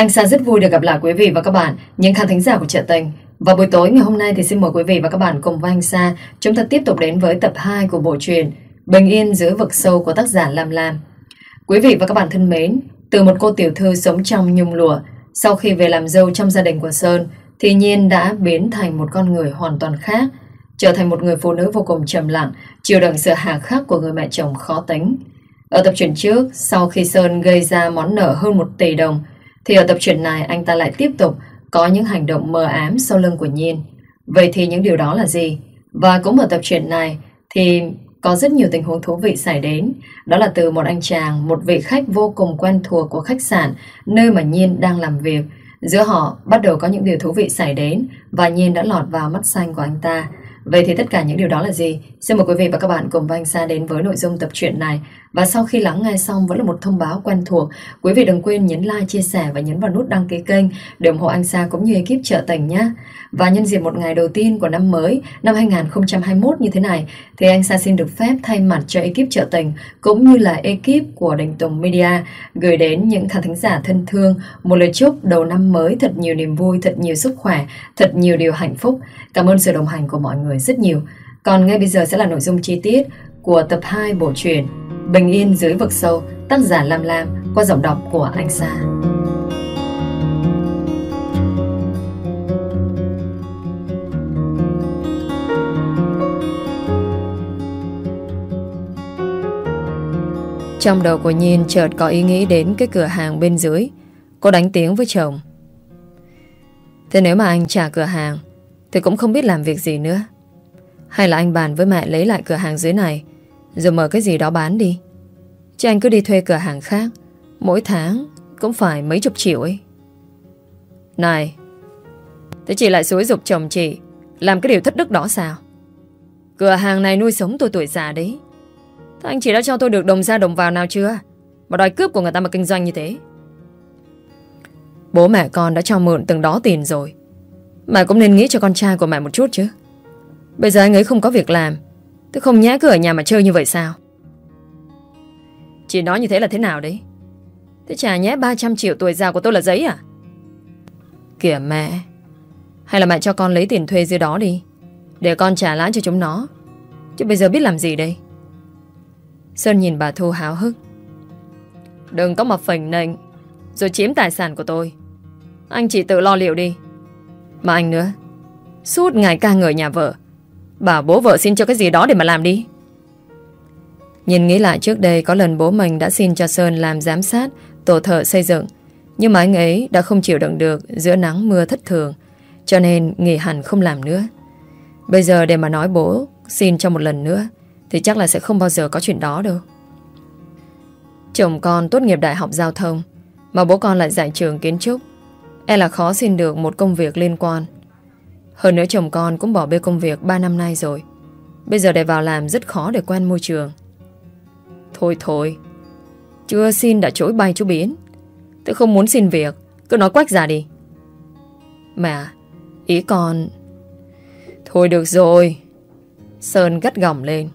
Anh Sa rất vui được gặp lại quý vị và các bạn, những khán thính giả của Trợ Tình. Và buổi tối ngày hôm nay thì xin mời quý vị và các bạn cùng với anh Sa chúng ta tiếp tục đến với tập 2 của bộ truyện Bình yên giữa vực sâu của tác giả Lam Lam. Quý vị và các bạn thân mến, từ một cô tiểu thư sống trong nhung lụa, sau khi về làm dâu trong gia đình của Sơn, thì Nhiên đã biến thành một con người hoàn toàn khác, trở thành một người phụ nữ vô cùng trầm lặng, chịu đựng sự hà khắc của người mẹ chồng khó tính. Ở tập truyện trước, sau khi Sơn gây ra món nợ hơn 1 tỷ đồng, thì ở tập truyện này anh ta lại tiếp tục có những hành động mờ ám sau lưng của Nhiên. Vậy thì những điều đó là gì? Và cũng ở tập truyện này thì có rất nhiều tình huống thú vị xảy đến. Đó là từ một anh chàng, một vị khách vô cùng quen thuộc của khách sạn nơi mà Nhiên đang làm việc. Giữa họ bắt đầu có những điều thú vị xảy đến và Nhiên đã lọt vào mắt xanh của anh ta. Vậy thì tất cả những điều đó là gì? Xin mời quý vị và các bạn cùng với anh Sa đến với nội dung tập truyện này. Và sau khi lắng nghe xong vẫn là một thông báo quen thuộc. Quý vị đừng quên nhấn like, chia sẻ và nhấn vào nút đăng ký kênh để ủng hộ anh Sa cũng như ekip trợ tình nhé. Và nhân dịp một ngày đầu tiên của năm mới, năm 2021 như thế này, thì anh Sa xin được phép thay mặt cho ekip trợ tình cũng như là ekip của Đình Tùng Media gửi đến những khán thính giả thân thương một lời chúc đầu năm mới thật nhiều niềm vui, thật nhiều sức khỏe, thật nhiều điều hạnh phúc. Cảm ơn sự đồng hành của mọi người rất nhiều. Còn ngay bây giờ sẽ là nội dung chi tiết của tập 2 bộ truyện Bình yên dưới vực sâu, tác giả Lam Lam qua giọng đọc của anh Sa. Trong đầu của Nhiên chợt có ý nghĩ đến cái cửa hàng bên dưới. Cô đánh tiếng với chồng. Thế nếu mà anh trả cửa hàng thì cũng không biết làm việc gì nữa. Hay là anh bàn với mẹ lấy lại cửa hàng dưới này rồi mở cái gì đó bán đi. Chứ anh cứ đi thuê cửa hàng khác mỗi tháng cũng phải mấy chục triệu ấy. Này, thế chị lại xúi dục chồng chị làm cái điều thất đức đó sao? Cửa hàng này nuôi sống tôi tuổi già đấy. Thế anh chị đã cho tôi được đồng ra đồng vào nào chưa? Mà đòi cướp của người ta mà kinh doanh như thế. Bố mẹ con đã cho mượn từng đó tiền rồi. Mẹ cũng nên nghĩ cho con trai của mẹ một chút chứ. Bây giờ anh ấy không có việc làm. Tôi không nhẽ cứ ở nhà mà chơi như vậy sao? Chị nói như thế là thế nào đấy? Thế chả nhé 300 triệu tuổi già của tôi là giấy à? Kìa mẹ Hay là mẹ cho con lấy tiền thuê dưới đó đi, Để con trả lãi cho chúng nó Chứ bây giờ biết làm gì đây Sơn nhìn bà Thu háo hức Đừng có mà phỉnh nệnh Rồi chiếm tài sản của tôi Anh chỉ tự lo liệu đi Mà anh nữa, Suốt ngày ca ngợi nhà vợ Bảo bố vợ xin cho cái gì đó để mà làm đi. Nhìn nghĩ lại trước đây, Có lần bố mình đã xin cho Sơn làm giám sát, Tổ thợ xây dựng. Nhưng mà anh ấy đã không chịu đựng được Giữa nắng mưa thất thường, Cho nên nghỉ hẳn không làm nữa. Bây giờ để mà nói bố xin cho một lần nữa, Thì chắc là sẽ không bao giờ có chuyện đó đâu. Chồng con tốt nghiệp đại học giao thông, Mà bố con lại dạy trường kiến trúc. E là khó xin được một công việc liên quan. Hơn nữa chồng con cũng bỏ bê công việc 3 năm nay rồi. Bây giờ để vào làm rất khó để quen môi trường. Thôi thôi, Chưa xin đã chối bay chú biến. Tôi không muốn xin việc, Cứ nói quách ra đi. Mẹ, Ý con, Thôi được rồi. Sơn gắt gỏng lên.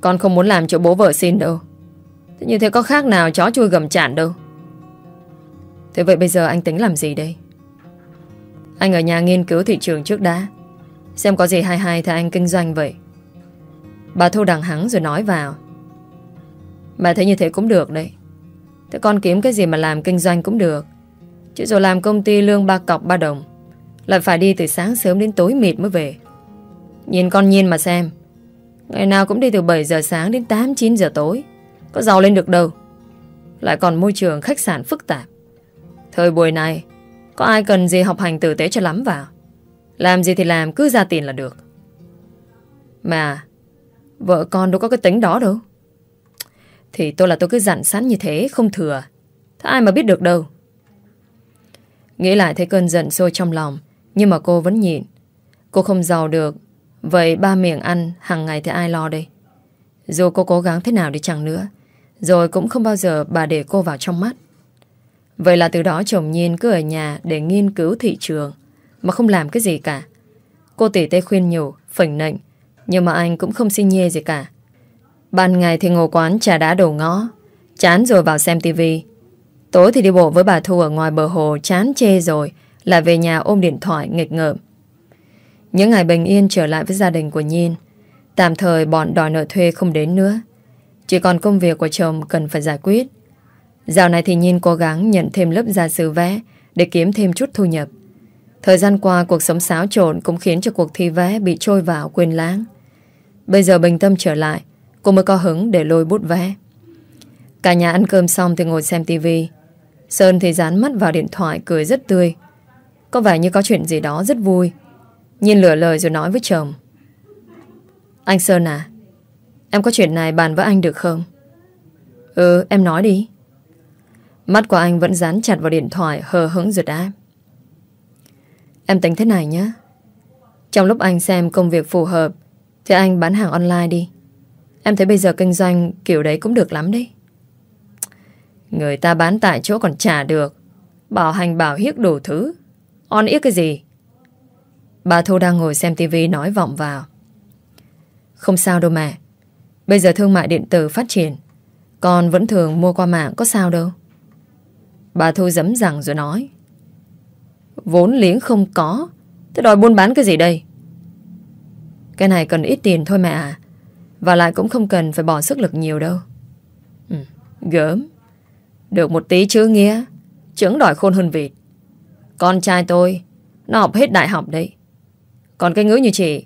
Con không muốn làm chỗ bố vợ xin đâu. Thế như thế có khác nào chó chui gầm chản đâu. Thế vậy bây giờ anh tính làm gì đây? Anh ở nhà nghiên cứu thị trường trước đã. Xem có gì hay hay thì anh kinh doanh vậy. Bà Thu đằng hắng rồi nói vào. Bà thấy như thế cũng được đấy. Thế con kiếm cái gì mà làm kinh doanh cũng được. Chứ rồi làm công ty lương ba cọc ba đồng, Lại phải đi từ sáng sớm đến tối mịt mới về. Nhìn con nhìn mà xem, Ngày nào cũng đi từ 7 giờ sáng đến 8-9 giờ tối. Có giàu lên được đâu. Lại còn môi trường khách sạn phức tạp. Thời buổi này có ai cần gì học hành tử tế cho lắm vào? Làm gì thì làm, cứ ra tiền là được. Mà, Vợ con đâu có cái tính đó đâu. Thì tôi là tôi cứ dặn sẵn như thế, Không thừa. Thế ai mà biết được đâu. Nghĩ lại thấy cơn giận sôi trong lòng, Nhưng mà cô vẫn nhịn. Cô không giàu được, Vậy ba miệng ăn hàng ngày thì ai lo đây? Dù cô cố gắng thế nào đi chẳng nữa, Rồi cũng không bao giờ bà để cô vào trong mắt. Vậy là từ đó chồng Nhiên cứ ở nhà Để nghiên cứu thị trường Mà không làm cái gì cả Cô tỷ tê khuyên nhủ, phỉnh nệnh Nhưng mà anh cũng không xin nhê gì cả Ban ngày thì ngồi quán trà đá đổ ngõ Chán rồi vào xem tivi Tối thì đi bộ với bà Thu ở ngoài bờ hồ chán chê rồi, lại về nhà ôm điện thoại nghịch ngợm. Những ngày bình yên trở lại với gia đình của Nhiên, tạm thời bọn đòi nợ thuê không đến nữa. Chỉ còn công việc của chồng cần phải giải quyết. Dạo này thì Nhiên cố gắng nhận thêm lớp gia sư vẽ để kiếm thêm chút thu nhập. Thời gian qua cuộc sống xáo trộn cũng khiến cho cuộc thi vẽ bị trôi vào quên lãng. Bây giờ bình tâm trở lại, cô mới có hứng để lôi bút vẽ. Cả nhà ăn cơm xong thì ngồi xem tivi. Sơn thì dán mắt vào điện thoại cười rất tươi. Có vẻ như có chuyện gì đó rất vui. Nhìn lửa lời rồi nói với chồng. Anh Sơn à, em có chuyện này bàn với anh được không? Ừ, em nói đi. Mắt của anh vẫn dán chặt vào điện thoại, hờ hững rượt áp. Em tính thế này nhé. Trong lúc anh xem công việc phù hợp, thì anh bán hàng online đi. Em thấy bây giờ kinh doanh kiểu đấy cũng được lắm đấy. Người ta bán tại chỗ còn trả được. Bảo hành bảo hiếc đủ thứ. On yếc cái gì? Bà Thu đang ngồi xem tivi nói vọng vào. Không sao đâu mẹ. Bây giờ thương mại điện tử phát triển. Con vẫn thường mua qua mạng có sao đâu. Bà Thu dấm rằng rồi nói. Vốn liếng không có. Thế đòi buôn bán cái gì đây? Cái này cần ít tiền thôi mẹ à. Và lại cũng không cần phải bỏ sức lực nhiều đâu. Ừ, gớm. Được một tí chứ nghĩa. Trứng đòi khôn hơn vịt. Con trai tôi, nó học hết đại học đấy. Còn cái ngữ như chị,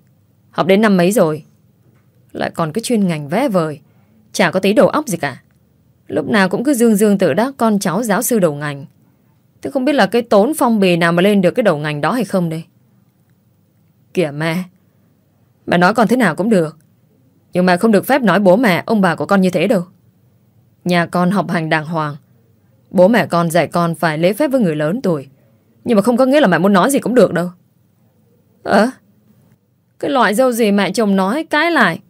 học đến năm mấy rồi. Lại còn cái chuyên ngành vẽ vời. Chả có tí đầu óc gì cả. Lúc nào cũng cứ dương dương tự đắc con cháu giáo sư đầu ngành. Thế không biết là cái tốn phong bì nào mà lên được cái đầu ngành đó hay không đây? Kìa mẹ. Mẹ nói con thế nào cũng được. Nhưng mà không được phép nói bố mẹ, ông bà của con như thế đâu. Nhà con học hành đàng hoàng. Bố mẹ con dạy con phải lễ phép với người lớn tuổi. Nhưng mà không có nghĩa là mẹ muốn nói gì cũng được đâu. Ờ? cái loại dâu gì mẹ chồng nói cái lại.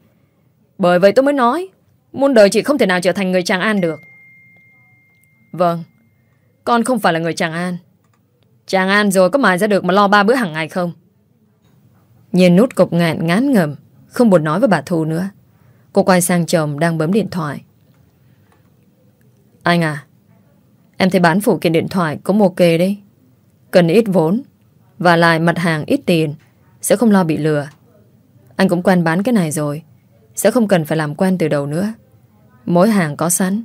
Bởi vậy tôi mới nói. Muôn đời chị không thể nào trở thành người chàng an được. Vâng. Con không phải là người chàng an. Chàng an rồi có mài ra được mà lo ba bữa hàng ngày không? Nhìn nút cục ngạn ngán ngầm. Không buồn nói với bà Thu nữa. Cô quay sang chồng đang bấm điện thoại. Anh à, em thấy bán phụ kiện điện thoại cũng ok đấy. Cần ít vốn và lại mặt hàng ít tiền sẽ không lo bị lừa. Anh cũng quen bán cái này rồi. Sẽ không cần phải làm quen từ đầu nữa. Mỗi hàng có sẵn.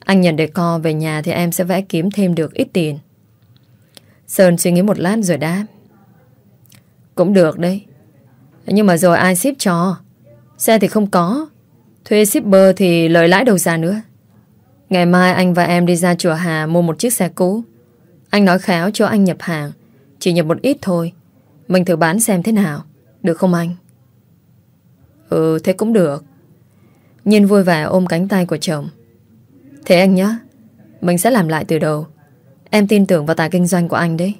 Anh nhận để co về nhà thì em sẽ vẽ kiếm thêm được ít tiền. Sơn suy nghĩ một lát rồi đáp. Cũng được đấy. Nhưng mà rồi ai ship cho? Xe thì không có. Thuê shipper thì lợi lãi đầu ra nữa. Ngày mai anh và em đi ra chùa Hà mua một chiếc xe cũ. Anh nói khéo cho anh nhập hàng. Chỉ nhập một ít thôi. Mình thử bán xem thế nào. Được không anh? Ừ, thế cũng được. Nhìn vui vẻ ôm cánh tay của chồng. Thế anh nhé. Mình sẽ làm lại từ đầu. Em tin tưởng vào tài kinh doanh của anh đấy.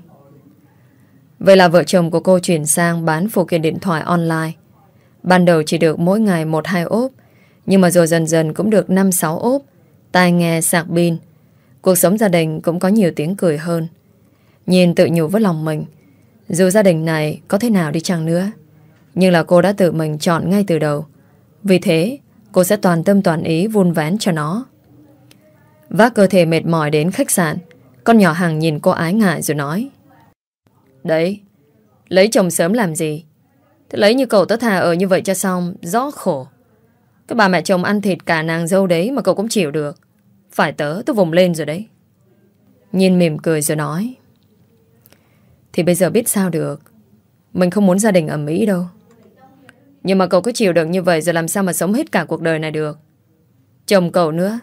Vậy là vợ chồng của cô chuyển sang bán phụ kiện điện thoại online. Ban đầu chỉ được mỗi ngày 1-2 ốp, nhưng mà rồi dần dần cũng được 5-6 ốp, tai nghe sạc pin. Cuộc sống gia đình cũng có nhiều tiếng cười hơn. Nhìn tự nhủ với lòng mình, dù gia đình này có thế nào đi chăng nữa, nhưng là cô đã tự mình chọn ngay từ đầu. Vì thế, cô sẽ toàn tâm toàn ý vun vén cho nó. Vác cơ thể mệt mỏi đến khách sạn, con nhỏ hàng nhìn cô ái ngại rồi nói. Đấy, lấy chồng sớm làm gì? Thế lấy như cậu tớ thà ở như vậy cho xong, rõ khổ. Cái bà mẹ chồng ăn thịt cả nàng dâu đấy mà cậu cũng chịu được. Phải tớ, tớ vùng lên rồi đấy. Nhìn mỉm cười rồi nói. Thì bây giờ biết sao được. Mình không muốn gia đình ở Mỹ đâu. Nhưng mà cậu cứ chịu được như vậy rồi làm sao mà sống hết cả cuộc đời này được. Chồng cậu nữa.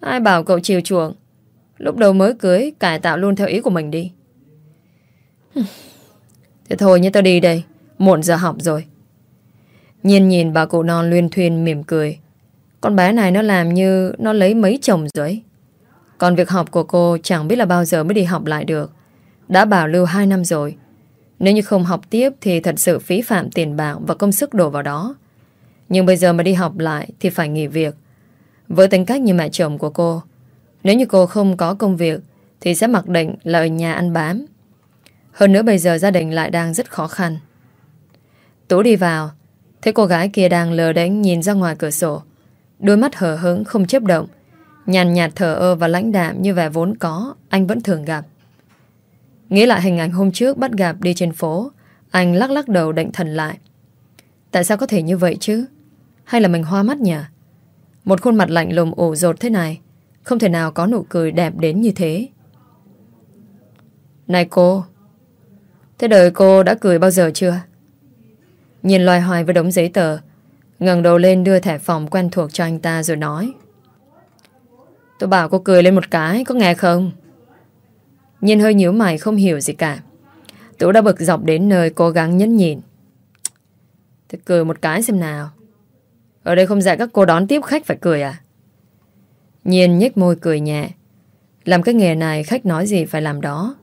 Ai bảo cậu chiều chuộng. Lúc đầu mới cưới, cải tạo luôn theo ý của mình đi. Thế thôi nhé tao đi đây Muộn giờ học rồi nhìn nhìn bà cụ non luyên thuyên mỉm cười Con bé này nó làm như Nó lấy mấy chồng rồi Còn việc học của cô chẳng biết là bao giờ mới đi học lại được Đã bảo lưu 2 năm rồi nếu như không học tiếp Thì thật sự phí phạm tiền bạc Và công sức đổ vào đó. Nhưng bây giờ mà đi học lại Thì phải nghỉ việc. Với tính cách như mẹ chồng của cô Nếu như cô không có công việc Thì sẽ mặc định là ở nhà ăn bám. Hơn nữa bây giờ gia đình lại đang rất khó khăn. Tú đi vào, thấy cô gái kia đang lờ đánh nhìn ra ngoài cửa sổ. Đôi mắt hờ hững không chấp động, Nhàn nhạt thở ơ và lãnh đạm như vẻ vốn có Anh vẫn thường gặp. Nghĩ lại hình ảnh hôm trước bắt gặp đi trên phố, Anh lắc lắc đầu định thần lại. Tại sao có thể như vậy chứ? Hay là mình hoa mắt nhỉ? Một khuôn mặt lạnh lùng ổ rột thế này, Không thể nào có nụ cười đẹp đến như thế. Này cô, Thế đời cô đã cười bao giờ chưa? Nhìn loài hoài với đống giấy tờ, ngẩng đầu lên đưa thẻ phòng quen thuộc cho anh ta rồi nói. Tôi bảo cô cười lên một cái, Có nghe không? Nhìn hơi nhíu mày không hiểu gì cả. Tú đã bực dọc đến nơi cố gắng nhẫn nhịn. Thì cười một cái xem nào. Ở đây không dạy các cô đón tiếp khách phải cười à? Nhiên nhếch môi cười nhẹ. Làm cái nghề này khách nói gì phải làm đó.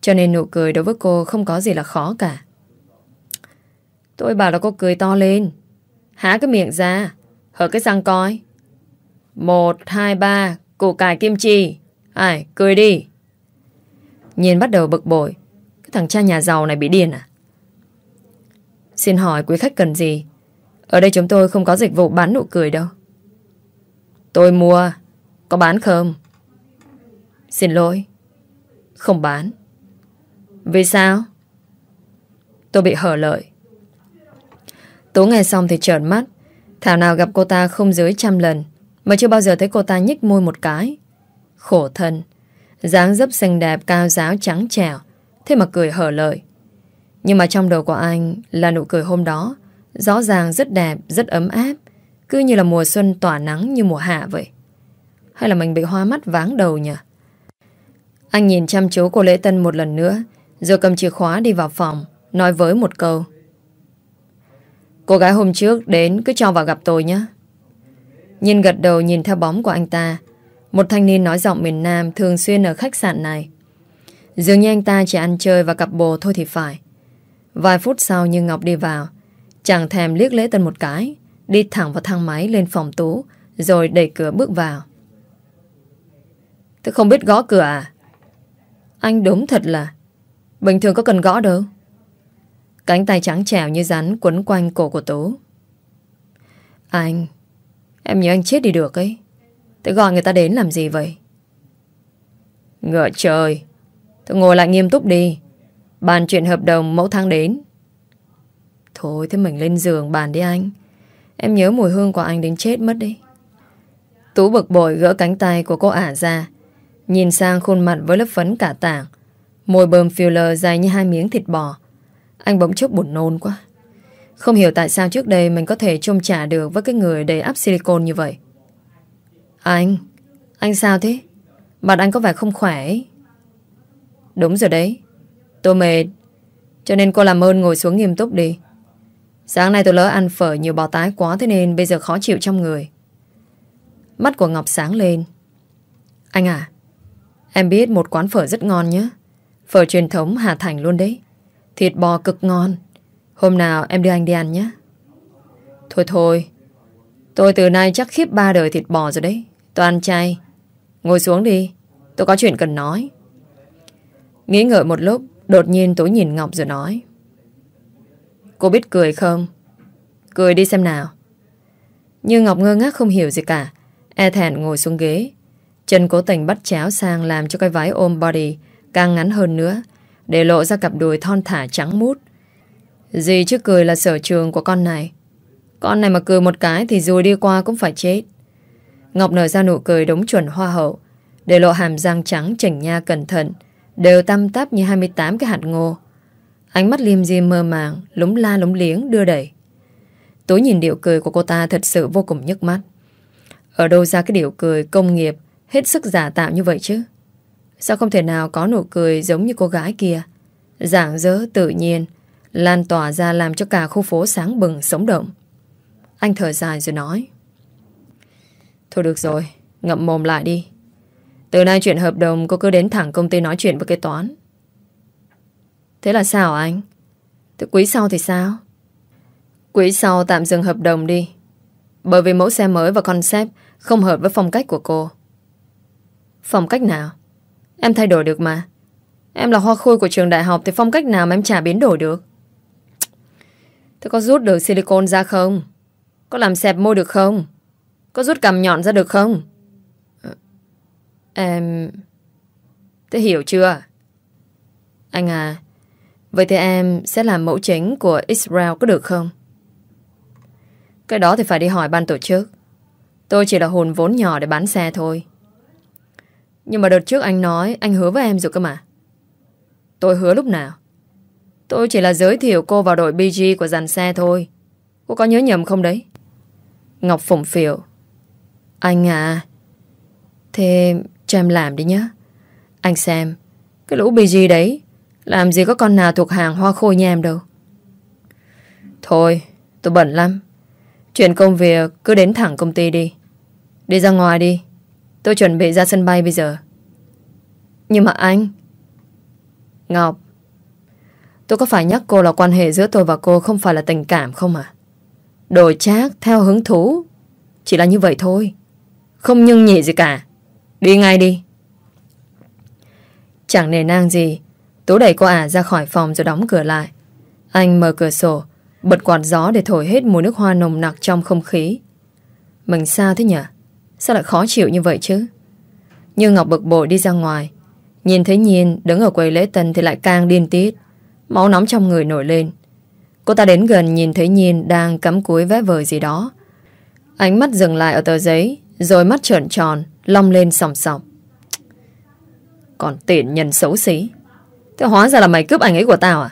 Cho nên nụ cười đối với cô không có gì là khó cả. Tôi bảo là cô cười to lên. Há cái miệng ra. Hở cái răng coi. Một, hai, ba Củ cải kim chi. Ai, cười đi nhìn bắt đầu bực bội. Cái thằng cha nhà giàu này bị điên à? Xin hỏi quý khách cần gì? Ở đây chúng tôi không có dịch vụ bán nụ cười đâu. Tôi mua. Có bán không? Xin lỗi. Không bán. Vì sao? Tôi bị hở lợi. Tú nghe xong thì trợn mắt. Thảo nào gặp cô ta không dưới trăm lần, Mà chưa bao giờ thấy cô ta nhích môi một cái. Khổ thân dáng dấp xinh đẹp cao giáo trắng trẻo. Thế mà cười hở lời. Nhưng mà trong đầu của anh Là nụ cười hôm đó Rõ ràng rất đẹp, rất ấm áp Cứ như là mùa xuân tỏa nắng như mùa hạ vậy. Hay là mình bị hoa mắt váng đầu nhỉ? Anh nhìn chăm chú cô Lễ Tân một lần nữa Rồi cầm chìa khóa đi vào phòng Nói với một câu. Cô gái hôm trước đến cứ cho vào gặp tôi nhé. Nhìn gật đầu nhìn theo bóng của anh ta một thanh niên nói giọng miền Nam Thường xuyên ở khách sạn này. Dường như anh ta chỉ ăn chơi và cặp bồ thôi thì phải. Vài phút sau như Ngọc đi vào Chẳng thèm liếc lễ tân một cái Đi thẳng vào thang máy lên phòng tú Rồi đẩy cửa bước vào. Tôi không biết gõ cửa à? Anh đúng thật là Bình thường có cần gõ đâu. Cánh tay trắng trẻo như rắn quấn quanh cổ của Tú. Anh, em nhớ anh chết đi được ấy. Thế gọi người ta đến làm gì vậy? Ngựa trời, tôi ngồi lại nghiêm túc đi. Bàn chuyện hợp đồng mẫu tháng đến. Thôi thế mình lên giường bàn đi anh. Em nhớ mùi hương của anh đến chết mất đi. Tú bực bội gỡ cánh tay của cô ả ra. Nhìn sang khuôn mặt với lớp phấn cả tảng. Môi bơm filler dài như hai miếng thịt bò. Anh bỗng chốc buồn nôn quá Không hiểu tại sao trước đây Mình có thể trông trả được với cái người đầy áp silicon như vậy À, anh Anh sao thế? Mặt anh có vẻ không khỏe ấy. Đúng rồi đấy. Tôi mệt, Cho nên cô làm ơn ngồi xuống nghiêm túc đi. Sáng nay tôi lỡ ăn phở nhiều bò tái quá Thế nên bây giờ khó chịu trong người. Mắt của Ngọc sáng lên. Anh à Em biết một quán phở rất ngon nhé. Phở truyền thống Hà Thành luôn đấy. Thịt bò cực ngon. Hôm nào em đưa anh đi ăn nhé. Thôi thôi, Tôi từ nay chắc khiếp ba đời thịt bò rồi đấy. Toàn chay Ngồi xuống đi, Tôi có chuyện cần nói Nghĩ ngợi một lúc, Đột nhiên tôi nhìn Ngọc rồi nói Cô biết cười không? Cười đi xem nào Nhưng Ngọc ngơ ngác không hiểu gì cả E thẹn ngồi xuống ghế Chân cố tình bắt chéo sang Làm cho cái váy ôm body Càng ngắn hơn nữa, để lộ ra cặp đùi thon thả trắng mút. Gì chứ cười là sở trường của con này. Con này mà cười một cái thì rồi đi qua cũng phải chết. Ngọc nở ra nụ cười đúng chuẩn hoa hậu, để lộ hàm răng trắng chỉnh nha cẩn thận, đều tăm tắp như 28 cái hạt ngô. Ánh mắt liêm diêm mơ màng, lúng la lúng liếng đưa đẩy. Tối nhìn điệu cười của cô ta thật sự vô cùng nhức mắt. Ở đâu ra cái điệu cười công nghiệp hết sức giả tạo như vậy chứ? Sao không thể nào có nụ cười giống như cô gái kia Giảng dỡ tự nhiên Lan tỏa ra làm cho cả khu phố sáng bừng sống động Anh thở dài rồi nói Thôi được rồi, Ngậm mồm lại đi. Từ nay chuyện hợp đồng cô cứ đến thẳng công ty nói chuyện với kế toán. Thế là sao anh? Thế quý sau thì sao? Quý sau tạm dừng hợp đồng đi. Bởi vì mẫu xe mới và concept Không hợp với phong cách của cô. Phong cách nào? Em thay đổi được mà. Em là hoa khôi của trường đại học Thì phong cách nào mà em chả biến đổi được? Thế có rút được silicon ra không? Có làm xẹp môi được không? Có rút cằm nhọn ra được không? Ờ, em... Thế hiểu chưa? Anh à, vậy thì em sẽ làm mẫu chính của Israel có được không? Cái đó thì phải đi hỏi ban tổ chức. Tôi chỉ là hồn vốn nhỏ để bán xe thôi. Nhưng mà đợt trước anh nói anh hứa với em rồi cơ mà. Tôi hứa lúc nào? Tôi chỉ là giới thiệu cô vào đội BG của dàn xe thôi. Cô có nhớ nhầm không đấy? Ngọc phủng phiểu. Anh à, thế cho em làm đi nhé. Anh xem, cái lũ bì gì đấy, làm gì có con nào thuộc hàng hoa khôi nhà em đâu. Thôi, tôi bận lắm. Chuyện công việc cứ đến thẳng công ty đi. Đi ra ngoài đi. Tôi chuẩn bị ra sân bay bây giờ. Nhưng mà anh... Ngọc, tôi có phải nhắc cô là quan hệ giữa tôi và cô không phải là tình cảm không à? Đổi trác theo hứng thú. Chỉ là như vậy thôi. Không nhưng nhị gì cả. Đi ngay đi. Chẳng nề nang gì. Tú đẩy cô ả ra khỏi phòng rồi đóng cửa lại. Anh mở cửa sổ, bật quạt gió để thổi hết mùi nước hoa nồng nặc trong không khí. Mình sao thế nhỉ? Sao lại khó chịu như vậy chứ? Như Ngọc bực bội đi ra ngoài. Nhìn thấy Nhiên đứng ở quầy lễ tân thì lại càng điên tiết. Máu nóng trong người nổi lên. Cô ta đến gần nhìn thấy Nhiên đang cắm cúi vẽ vời gì đó. Ánh mắt dừng lại ở tờ giấy, rồi mắt trợn tròn, long lên sòng sọc Còn tiện nhân xấu xí. Thế hóa ra là mày cướp ảnh ấy của tao à?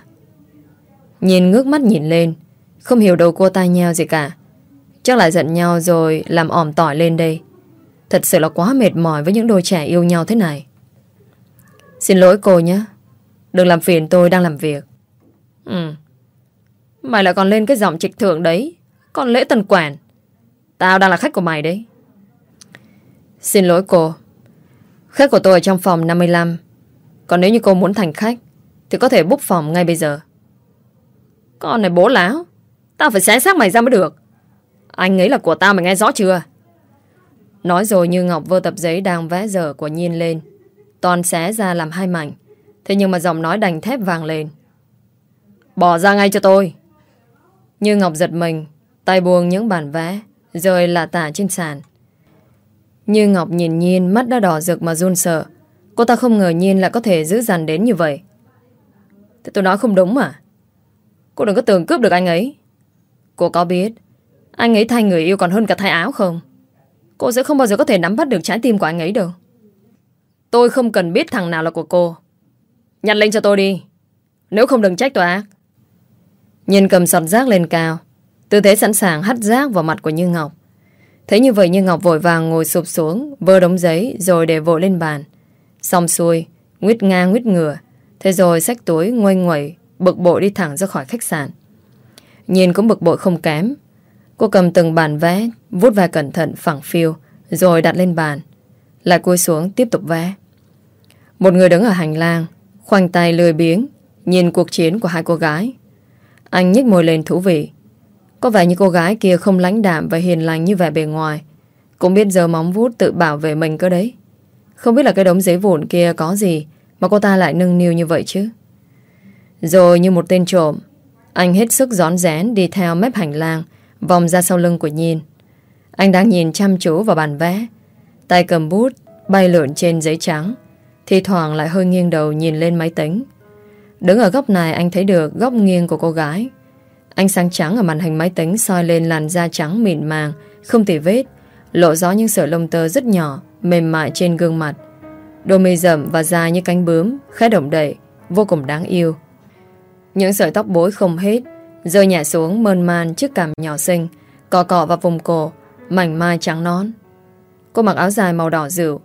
Nhìn ngước mắt nhìn lên, không hiểu đầu cô ta nheo gì cả. Chắc lại giận nhau rồi làm ỏm tỏi lên đây. Thật sự là quá mệt mỏi với những đôi trẻ yêu nhau thế này. Xin lỗi cô nhé. Đừng làm phiền tôi đang làm việc. Ừ. Mày lại còn lên cái giọng trịch thượng đấy. Còn lễ tần quản. Tao đang là khách của mày đấy. Xin lỗi cô. Khách của tôi ở trong phòng 55. Còn nếu như cô muốn thành khách thì có thể búc phòng ngay bây giờ. Con này bố láo. Tao phải xé xác mày ra mới được. Anh ấy là của tao mày nghe rõ chưa? Nói rồi như Ngọc vơ tập giấy đang vẽ dở của Nhiên lên. Toàn xé ra làm hai mảnh. Thế nhưng mà giọng nói đành thép vàng lên. Bỏ ra ngay cho tôi. Như Ngọc giật mình, tay buông những bản vẽ, rồi là tả trên sàn. Như Ngọc nhìn Nhiên, mắt đã đỏ rực mà run sợ. Cô ta không ngờ Nhiên lại có thể giữ dằn đến như vậy. Thế tôi nói không đúng mà. Cô đừng có tưởng cướp được anh ấy. Cô có biết, anh ấy thay người yêu còn hơn cả thay áo không? Cô sẽ không bao giờ có thể nắm bắt được trái tim của anh ấy đâu. Tôi không cần biết thằng nào là của cô. Nhặt lên cho tôi đi. Nếu không đừng trách tôi ác. Nhìn cầm sọt rác lên cao. Tư thế sẵn sàng hắt rác vào mặt của Như Ngọc thế như vậy Như Ngọc vội vàng ngồi sụp xuống, vơ đống giấy rồi để vội lên bàn. Xong xuôi, nguyết nga nguyết ngửa. Thế rồi xách túi ngoay ngoẩy, bực bội đi thẳng ra khỏi khách sạn. Nhìn cũng bực bội không kém. Cô cầm từng bản vé vút vai cẩn thận phẳng phiêu, rồi đặt lên bàn. Lại cúi xuống tiếp tục vẽ. Một người đứng ở hành lang, khoanh tay lười biếng, nhìn cuộc chiến của hai cô gái. Anh nhích môi lên thú vị. Có vẻ như cô gái kia không lãnh đạm và hiền lành như vẻ bề ngoài. Cũng biết giờ móng vuốt tự bảo vệ mình cơ đấy. Không biết là cái đống giấy vụn kia có gì mà cô ta lại nâng niu như vậy chứ. Rồi như một tên trộm, anh hết sức gión rén đi theo mép hành lang, vòng ra sau lưng của Nhiên. Anh đang nhìn chăm chú vào bàn vẽ, tay cầm bút, bay lượn trên giấy trắng, thì thoảng lại hơi nghiêng đầu nhìn lên máy tính. Đứng ở góc này anh thấy được góc nghiêng của cô gái. Ánh sáng trắng ở màn hình máy tính soi lên làn da trắng mịn màng, không tỉ vết, lộ rõ những sợi lông tơ rất nhỏ, mềm mại trên gương mặt. Đôi mây rậm và dài như cánh bướm, khẽ động đậy, vô cùng đáng yêu. Những sợi tóc bối không hết, rơi nhẹ xuống mơn man trước cằm nhỏ xinh, cọ cọ vào vùng cổ, mảnh mai trắng nón. Cô mặc áo dài màu đỏ rượu,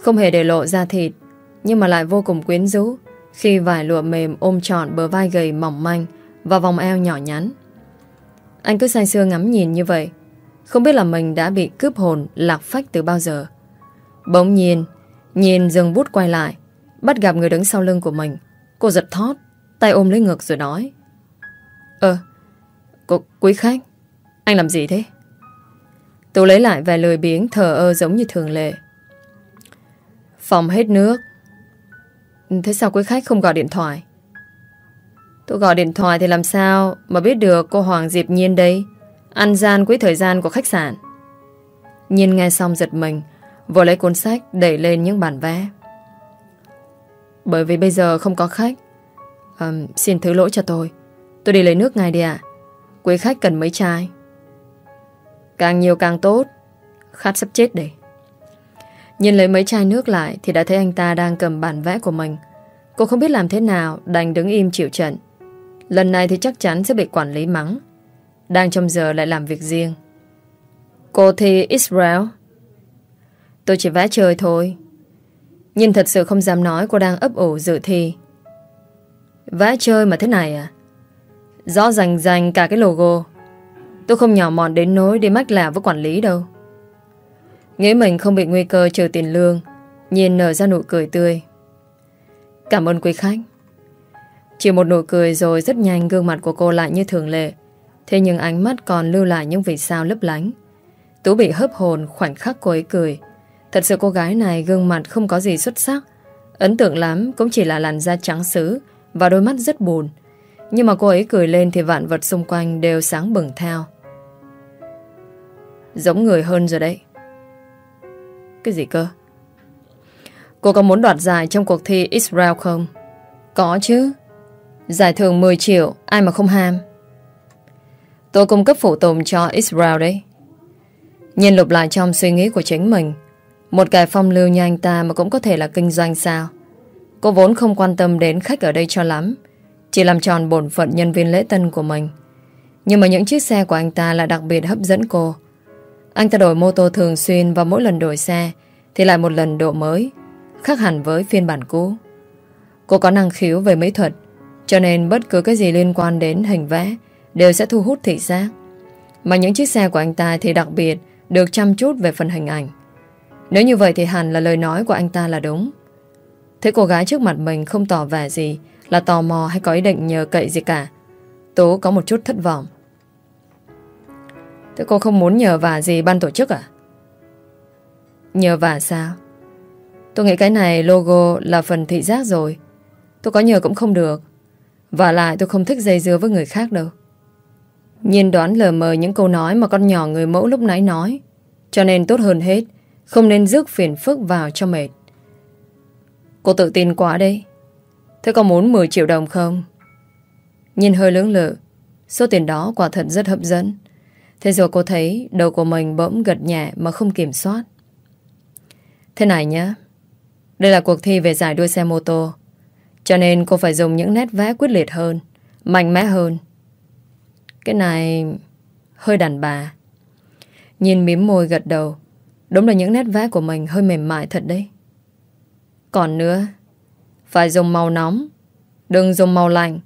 không hề để lộ da thịt, nhưng mà lại vô cùng quyến rũ khi vải lụa mềm ôm trọn bờ vai gầy mỏng manh và vòng eo nhỏ nhắn. Anh cứ say sưa ngắm nhìn như vậy, không biết là mình đã bị cướp hồn lạc phách từ bao giờ. Bỗng nhiên, nhìn dừng bút quay lại, bắt gặp người đứng sau lưng của mình. Cô giật thót, tay ôm lấy ngực rồi nói. ơ cô, quý khách, anh làm gì thế? Tôi lấy lại vài lời biếng thờ ơ giống như thường lệ. Phòng hết nước. Thế sao quý khách không gọi điện thoại? Tôi gọi điện thoại thì làm sao mà biết được cô Hoàng Diệp Nhiên đây? Ăn gian quý thời gian của khách sạn. Nhiên nghe xong giật mình, Vừa lấy cuốn sách đẩy lên những bản vẽ. Bởi vì bây giờ không có khách à, Xin thứ lỗi cho tôi. Tôi đi lấy nước ngay đi ạ. Quý khách cần mấy chai? Càng nhiều càng tốt. Khát sắp chết đấy Nhìn lấy mấy chai nước lại Thì đã thấy anh ta đang cầm bản vẽ của mình. Cô không biết làm thế nào Đành đứng im chịu trận. Lần này thì chắc chắn sẽ bị quản lý mắng. Đang trong giờ lại làm việc riêng. Cô thì Israel. Tôi chỉ vẽ chơi thôi. Nhưng thật sự không dám nói Cô đang ấp ủ dự thi. Vẽ chơi mà thế này à? Rõ ràng ràng cả cái logo. Tôi không nhỏ mọn đến nỗi Đi mách lạ với quản lý đâu. Nghĩ mình không bị nguy cơ trừ tiền lương, Nhìn nở ra nụ cười tươi. Cảm ơn quý khách. Chỉ một nụ cười rồi rất nhanh Gương mặt của cô lại như thường lệ. Thế nhưng ánh mắt còn lưu lại những vì sao lấp lánh. Tú bị hấp hồn, khoảnh khắc cô ấy cười. Thật sự cô gái này gương mặt không có gì xuất sắc. Ấn tượng lắm cũng chỉ là làn da trắng xứ Và đôi mắt rất buồn. Nhưng mà cô ấy cười lên thì vạn vật xung quanh đều sáng bừng theo. Giống người hơn rồi đấy. Cái gì cơ? Cô có muốn đoạt giải trong cuộc thi Israel không? Có chứ. Giải thưởng 10 triệu, Ai mà không ham. Tôi cung cấp phụ tùng cho Israel đấy. Nhìn lục lại trong suy nghĩ của chính mình, Một kẻ phong lưu như anh ta Mà cũng có thể là kinh doanh sao? Cô vốn không quan tâm đến khách ở đây cho lắm, Chỉ làm tròn bổn phận nhân viên lễ tân của mình. Nhưng mà những chiếc xe của anh ta Là đặc biệt hấp dẫn cô. Anh ta đổi mô tô thường xuyên Và mỗi lần đổi xe Thì lại một lần độ mới, Khác hẳn với phiên bản cũ. Cô có năng khiếu về mỹ thuật cho nên bất cứ cái gì liên quan đến hình vẽ Đều sẽ thu hút thị giác Mà những chiếc xe của anh ta thì đặc biệt được chăm chút về phần hình ảnh. Nếu như vậy thì hẳn là lời nói của anh ta là đúng. Thế cô gái trước mặt mình không tỏ vẻ gì là tò mò hay có ý định nhờ cậy gì cả. Tố có một chút thất vọng. Thế cô không muốn nhờ vả gì ban tổ chức à? Nhờ vả sao? Tôi nghĩ cái này logo là phần thị giác rồi. Tôi có nhờ cũng không được. Và lại tôi không thích dây dưa với người khác đâu. Nhìn đoán lờ mờ những câu nói mà con nhỏ người mẫu lúc nãy nói. Cho nên tốt hơn hết, không nên rước phiền phức vào cho mệt. Cô tự tin quá đấy. Thế có muốn 10 triệu đồng không? Nhìn hơi lưỡng lự, số tiền đó quả thật rất hấp dẫn. Thế rồi cô thấy đầu của mình bỗng gật nhẹ mà không kiểm soát. Thế này nhá, đây là cuộc thi về giải đua xe mô tô. Cho nên cô phải dùng những nét vẽ quyết liệt hơn, mạnh mẽ hơn cái này hơi đàn bà. Nhìn mím môi gật đầu. Đúng là những nét vẽ của mình hơi mềm mại thật đấy. Còn nữa, phải dùng màu nóng, đừng dùng màu lạnh.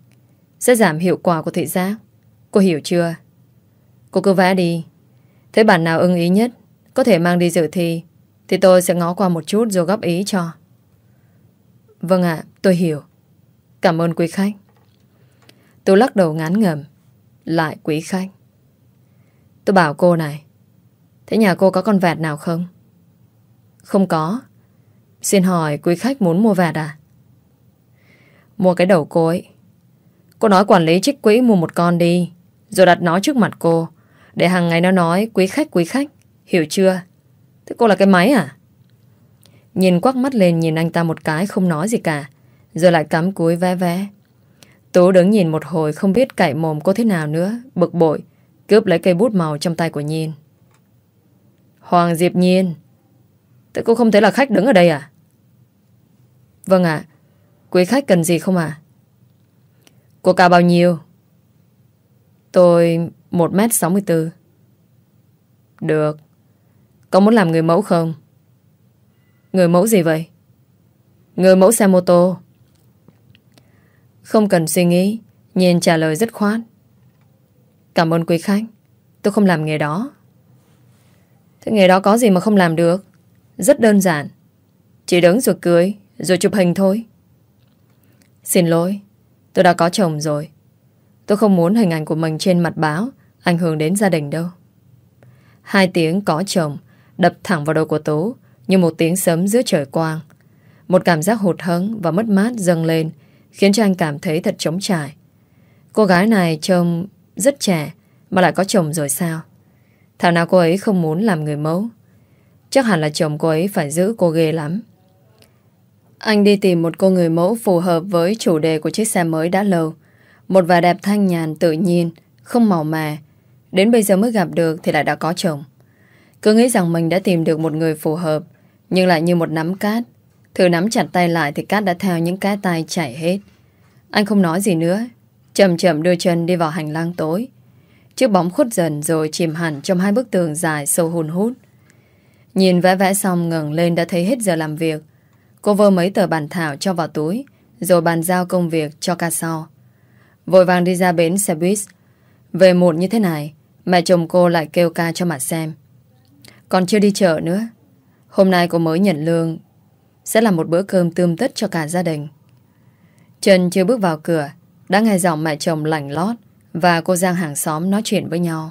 Sẽ giảm hiệu quả của thị giác. Cô hiểu chưa? Cô cứ vẽ đi. Thế bản nào ưng ý nhất, có thể mang đi dự thi, thì tôi sẽ ngó qua một chút rồi góp ý cho. Vâng ạ, tôi hiểu. Cảm ơn quý khách. Tôi lắc đầu ngán ngầm. Lại quý khách Tôi bảo cô này, Thế nhà cô có con vẹt nào không? Không có Xin hỏi quý khách muốn mua vẹt à? Mua cái đầu cô ấy Cô nói quản lý trích quỹ mua một con đi, Rồi đặt nó trước mặt cô, Để hàng ngày nó nói, quý khách quý khách, Hiểu chưa? Thế cô là cái máy à? Nhìn quắc mắt lên nhìn anh ta một cái không nói gì cả rồi lại cắm cúi vé vé Tú đứng nhìn một hồi không biết cậy mồm cô thế nào nữa, bực bội, cướp lấy cây bút màu trong tay của Nhiên. Hoàng Diệp Nhiên, Thế cô không thấy là khách đứng ở đây à? Vâng ạ, quý khách cần gì không à? Cô cao bao nhiêu? Tôi 1m64. Được. Có muốn làm người mẫu không? Người mẫu gì vậy? Người mẫu xe mô tô. Không cần suy nghĩ, Nhìn trả lời rất khoát. Cảm ơn quý khách, Tôi không làm nghề đó. Thế nghề đó có gì mà không làm được? Rất đơn giản, Chỉ đứng rồi cưới Rồi chụp hình thôi. Xin lỗi, Tôi đã có chồng rồi. Tôi không muốn hình ảnh của mình trên mặt báo Ảnh hưởng đến gia đình đâu. Hai tiếng có chồng Đập thẳng vào đầu của Tú, Như một tiếng sấm giữa trời quang. Một cảm giác hụt hẫng và mất mát dâng lên khiến cho anh cảm thấy thật trống trải. Cô gái này trông rất trẻ mà lại có chồng rồi sao? Thảo nào cô ấy không muốn làm người mẫu. Chắc hẳn là chồng cô ấy phải giữ cô ghê lắm. Anh đi tìm một cô người mẫu phù hợp với chủ đề của chiếc xe mới đã lâu. Một vài đẹp thanh nhàn tự nhiên, không màu mè. Đến bây giờ mới gặp được thì lại đã có chồng. Cứ nghĩ rằng mình đã tìm được một người phù hợp, nhưng lại như một nắm cát. Thử nắm chặt tay lại thì cát đã theo những cái tay chảy hết. Anh không nói gì nữa, chậm chậm đưa chân đi vào hành lang tối. Chiếc bóng khuất dần rồi chìm hẳn trong hai bức tường dài sâu hùn hút. Nhìn vẽ vẽ xong ngẩng lên đã thấy hết giờ làm việc. Cô vơ mấy tờ bản thảo cho vào túi, rồi bàn giao công việc cho ca sau. Vội vàng đi ra bến xe buýt. Về muộn như thế này, mẹ chồng cô lại kêu ca cho mà xem. Còn chưa đi chợ nữa. Hôm nay cô mới nhận lương, sẽ là một bữa cơm tươm tất cho cả gia đình. Trần chưa bước vào cửa, đã nghe giọng mẹ chồng lạnh lót và cô Giang hàng xóm nói chuyện với nhau.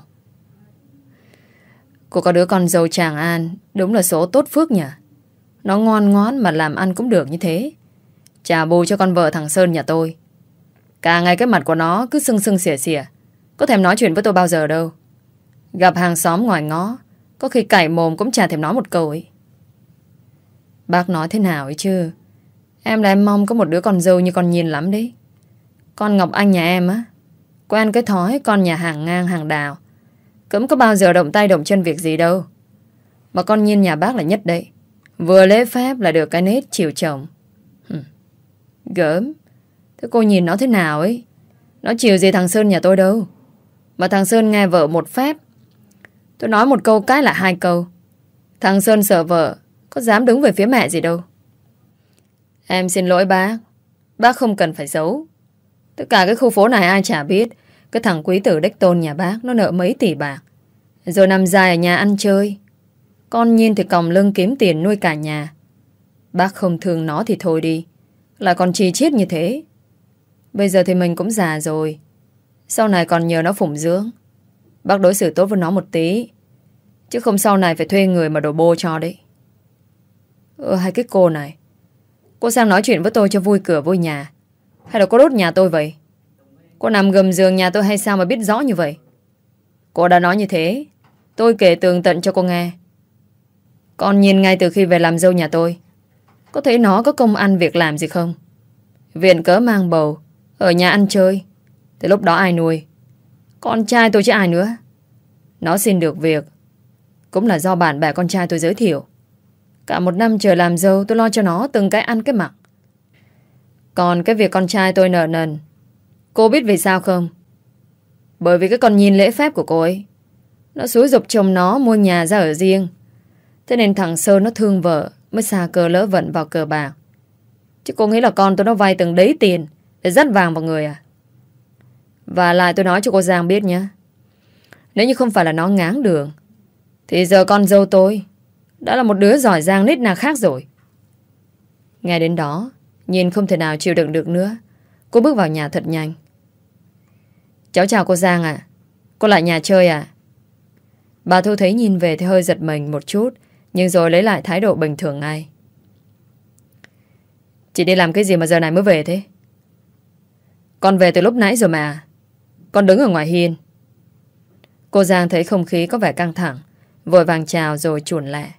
Cô có đứa con dâu chàng An, đúng là số tốt phước nhỉ? Nó ngon ngón mà làm ăn cũng được như thế. Trả bù cho con vợ thằng Sơn nhà tôi. Cả ngày cái mặt của nó cứ sưng sưng xỉa xỉa. Có thèm nói chuyện với tôi bao giờ đâu. Gặp hàng xóm ngoài ngó, có khi cải mồm cũng chả thèm nói một câu ấy. Bác nói thế nào ấy chứ? Em là em mong có một đứa con dâu như con nhìn lắm đấy. Con Ngọc Anh nhà em á, quen cái thói con nhà hàng ngang hàng đào. Cấm có bao giờ động tay động chân việc gì đâu. Mà con nhìn nhà bác là nhất đấy. Vừa lễ phép là được cái nết chiều chồng. Gớm. Thế cô nhìn nó thế nào ấy? Nó chiều gì thằng Sơn nhà tôi đâu. Mà thằng Sơn nghe vợ một phép. Tôi nói một câu cái là hai câu. Thằng Sơn sợ vợ, có dám đứng về phía mẹ gì đâu. Em xin lỗi bác. Bác không cần phải giấu. Tất cả cái khu phố này ai chả biết. Cái thằng quý tử đếch tôn nhà bác, nó nợ mấy tỷ bạc. Rồi nằm dài ở nhà ăn chơi. Con nhìn thì còng lưng kiếm tiền nuôi cả nhà. Bác không thương nó thì thôi đi. Lại còn chi chiết như thế. Bây giờ thì mình cũng già rồi. Sau này còn nhờ nó phụng dưỡng. Bác đối xử tốt với nó một tí. Chứ không sau này phải thuê người mà đổ bô cho đấy ờ hai cái cô này. Cô sang nói chuyện với tôi cho vui cửa vui nhà. Hay là cô đốt nhà tôi vậy? Cô nằm gầm giường nhà tôi hay sao mà biết rõ như vậy? Cô đã nói như thế. Tôi kể tường tận cho cô nghe. Con nhìn ngay từ khi về làm dâu nhà tôi. Có thấy nó có công ăn việc làm gì không? Viện cớ mang bầu. Ở nhà ăn chơi. Thì lúc đó ai nuôi? Con trai tôi chứ ai nữa. Nó xin được việc. Cũng là do bạn bè con trai tôi giới thiệu. Cả một năm chờ làm dâu, tôi lo cho nó từng cái ăn cái mặc. Còn cái việc con trai tôi nợ nần, Cô biết vì sao không? Bởi vì cái con nhìn lễ phép của cô ấy, Nó xúi dục chồng nó mua nhà ra ở riêng Thế nên thằng Sơn nó thương vợ, Mới xa cờ lỡ vận vào cờ bạc Chứ cô nghĩ là con tôi nó vay từng đấy tiền Để dắt vàng vào người à Và lại tôi nói cho cô Giang biết nhé Nếu như không phải là nó ngáng đường, Thì giờ con dâu tôi đã là một đứa giỏi giang nít nào khác rồi. Nghe đến đó, Nhìn không thể nào chịu đựng được nữa. Cô bước vào nhà thật nhanh. Cháu chào cô Giang à Cô lại nhà chơi à Bà Thu thấy nhìn về thì hơi giật mình một chút, Nhưng rồi lấy lại thái độ bình thường ngay. Chị đi làm cái gì mà giờ này mới về thế? Con về từ lúc nãy rồi mà. Con đứng ở ngoài hiên. Cô Giang thấy không khí có vẻ căng thẳng, Vội vàng chào rồi chuồn lẹ.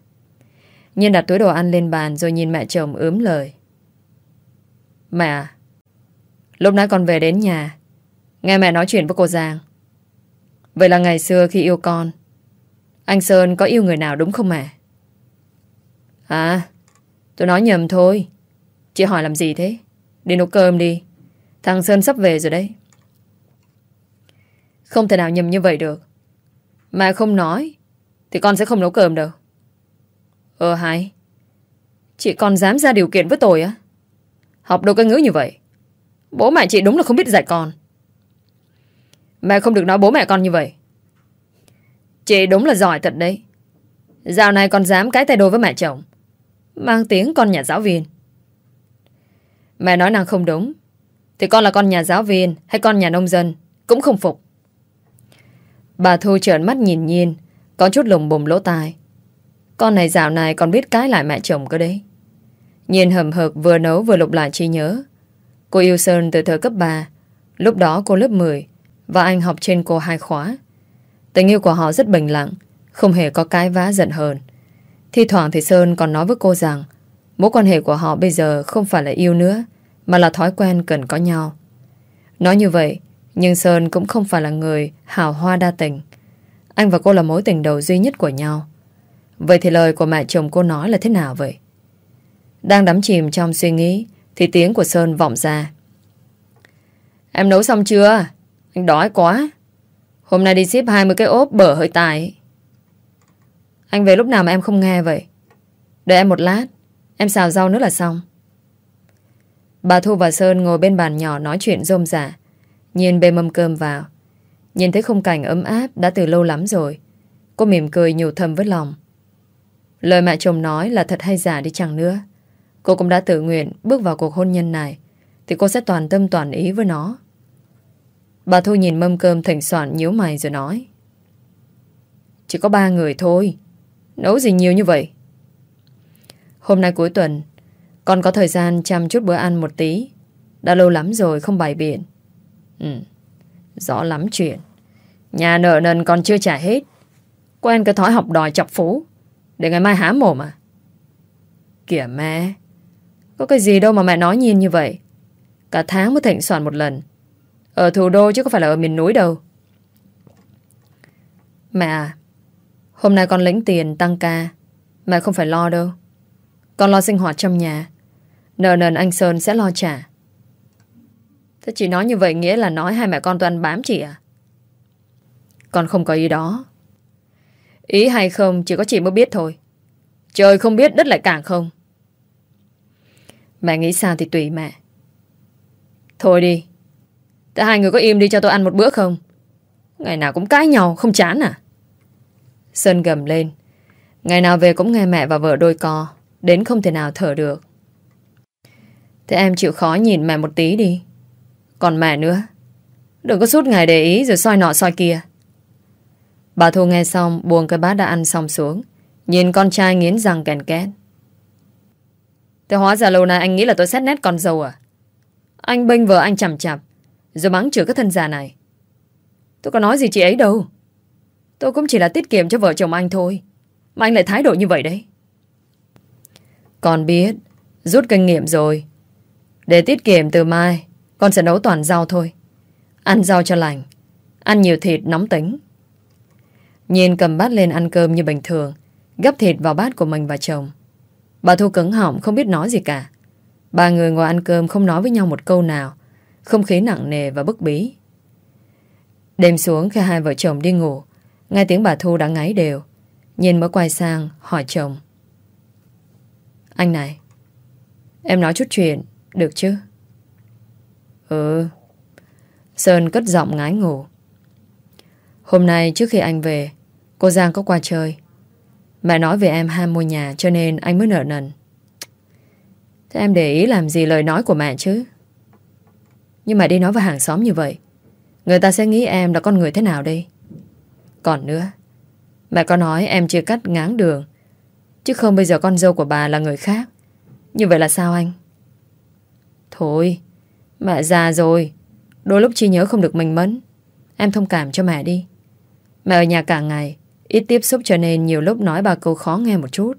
Nhiên đặt túi đồ ăn lên bàn Rồi nhìn mẹ chồng ướm lời. Mẹ à Lúc nãy con về đến nhà, Nghe mẹ nói chuyện với cô Giang. Vậy là ngày xưa khi yêu con, Anh Sơn có yêu người nào đúng không mẹ? À Tôi nói nhầm thôi. Chị hỏi làm gì thế? Đi nấu cơm đi. Thằng Sơn sắp về rồi đấy. Không thể nào nhầm như vậy được. Mà không nói, Thì con sẽ không nấu cơm đâu. Ờ hai Chị còn dám ra điều kiện với tôi á? Học đâu cái ngữ như vậy, Bố mẹ chị đúng là không biết dạy con. Mẹ không được nói bố mẹ con như vậy. Chị đúng là giỏi thật đấy. Dạo này con dám cái tay đôi với mẹ chồng, Mang tiếng con nhà giáo viên. Mẹ nói nàng không đúng, Thì con là con nhà giáo viên Hay con nhà nông dân Cũng không phục. Bà Thu trợn mắt nhìn nhìn Có chút lùng bùng lỗ tai. Con này dạo này còn biết cái lại mẹ chồng cơ đấy Nhìn hầm hợp vừa nấu vừa lục lại trí nhớ Cô yêu Sơn từ thời cấp 3 Lúc đó cô lớp 10 Và anh học trên cô hai khóa Tình yêu của họ rất bình lặng, Không hề có cái vá giận hờn Thi thoảng thì Sơn còn nói với cô rằng, mối quan hệ của họ bây giờ không phải là yêu nữa, mà là thói quen cần có nhau. Nói như vậy, nhưng Sơn cũng không phải là người hào hoa đa tình. Anh và cô là mối tình đầu duy nhất của nhau. Vậy thì lời của mẹ chồng cô nói là thế nào vậy? Đang đắm chìm trong suy nghĩ, thì tiếng của Sơn vọng ra. Em nấu xong chưa? Anh đói quá. Hôm nay đi ship 20 cái ốp bở hơi tài. Anh về lúc nào mà em không nghe vậy? Đợi em một lát. Em xào rau nữa là xong. Bà Thu và Sơn ngồi bên bàn nhỏ nói chuyện rôm rả. Nhìn bê mâm cơm vào. Nhìn thấy khung cảnh ấm áp đã từ lâu lắm rồi. Cô mỉm cười nhủ thầm với lòng. Lời mẹ chồng nói là thật hay giả đi chẳng nữa. Cô cũng đã tự nguyện bước vào cuộc hôn nhân này. Thì cô sẽ toàn tâm toàn ý với nó. Bà Thu nhìn mâm cơm thỉnh soạn nhíu mày rồi nói. Chỉ có ba người thôi. Nấu gì nhiều như vậy? Hôm nay cuối tuần, con có thời gian chăm chút bữa ăn một tí. Đã lâu lắm rồi không bày biện. Ừ, rõ lắm chuyện. Nhà nợ nần còn chưa trả hết. Quen cái thói học đòi chọc phú. Để ngày mai há mồm à? Kìa mẹ. Có cái gì đâu mà mẹ nói nhìn như vậy. Cả tháng mới thịnh soạn một lần. Ở thủ đô chứ có phải là ở miền núi đâu. Mẹ à, hôm nay con lĩnh tiền tăng ca. Mẹ không phải lo đâu. Con lo sinh hoạt trong nhà. Nợ nần anh Sơn sẽ lo trả. Thế chị nói như vậy nghĩa là nói hai mẹ con toàn bám chị à? Con không có ý đó. Ý hay không chỉ có chị mới biết thôi. Trời không biết đất lại càng không. Mẹ nghĩ sao thì tùy mẹ. Thôi đi. Thế hai người có im đi cho tôi ăn một bữa không? Ngày nào cũng cãi nhau, không chán à? Sơn gầm lên. Ngày nào về cũng nghe mẹ và vợ đôi co. Đến không thể nào thở được. Thế em chịu khó nhìn mẹ một tí đi. Còn mẹ nữa. Đừng có suốt ngày để ý rồi soi nọ soi kia. Bà Thu nghe xong buông cái bát đã ăn xong xuống. Nhìn con trai nghiến răng kèn két. Thế hóa ra lâu nay anh nghĩ là tôi xét nét con dâu à? Anh bênh vợ anh chằm chạp rồi mắng chửi cái thân già này Tôi có nói gì chị ấy đâu Tôi cũng chỉ là tiết kiệm cho vợ chồng anh thôi, Mà anh lại thái độ như vậy đấy Con biết, Rút kinh nghiệm rồi Để tiết kiệm từ mai, Con sẽ nấu toàn rau thôi Ăn rau cho lành, Ăn nhiều thịt nóng tính Nhìn cầm bát lên ăn cơm như bình thường Gấp thịt vào bát của mình và chồng Bà Thu cứng họng không biết nói gì cả Ba người ngồi ăn cơm không nói với nhau một câu nào không khí nặng nề và bức bí. Đêm xuống khi hai vợ chồng đi ngủ, nghe tiếng bà Thu đã ngáy đều. Nhìn mới quay sang hỏi chồng. Anh này, em nói chút chuyện, được chứ? Ừ. Sơn cất giọng ngái ngủ. Hôm nay trước khi anh về, cô Giang có qua chơi. Mẹ nói về em ham mua nhà cho nên anh mới nợ nần. Thế em để ý làm gì lời nói của mẹ chứ? Nhưng mà đi nói với hàng xóm như vậy, Người ta sẽ nghĩ em là con người thế nào đây Còn nữa, Mẹ có nói em chưa cắt ngáng đường, Chứ không bây giờ con dâu của bà là người khác Như vậy là sao anh Thôi, Mẹ già rồi, Đôi lúc chi nhớ không được mình mẫn Em thông cảm cho mẹ đi Mẹ ở nhà cả ngày Ít tiếp xúc cho nên nhiều lúc nói bà câu khó nghe một chút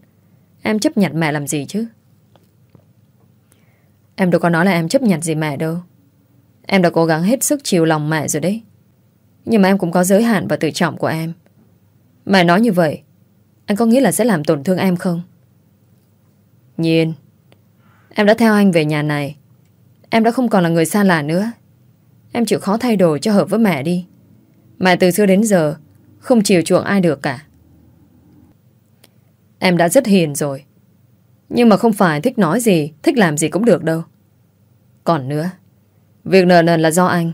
Em chấp nhận mẹ làm gì chứ Em đâu có nói là em chấp nhận gì mẹ đâu Em đã cố gắng hết sức chiều lòng mẹ rồi đấy. Nhưng mà em cũng có giới hạn và tự trọng của em. Mẹ nói như vậy, anh có nghĩ là sẽ làm tổn thương em không? Nhiên, em đã theo anh về nhà này. Em đã không còn là người xa lạ nữa. Em chịu khó thay đổi cho hợp với mẹ đi. Mẹ từ xưa đến giờ không chiều chuộng ai được cả. Em đã rất hiền rồi. Nhưng mà không phải thích nói gì, thích làm gì cũng được đâu. Còn nữa, Việc nợ nần là do anh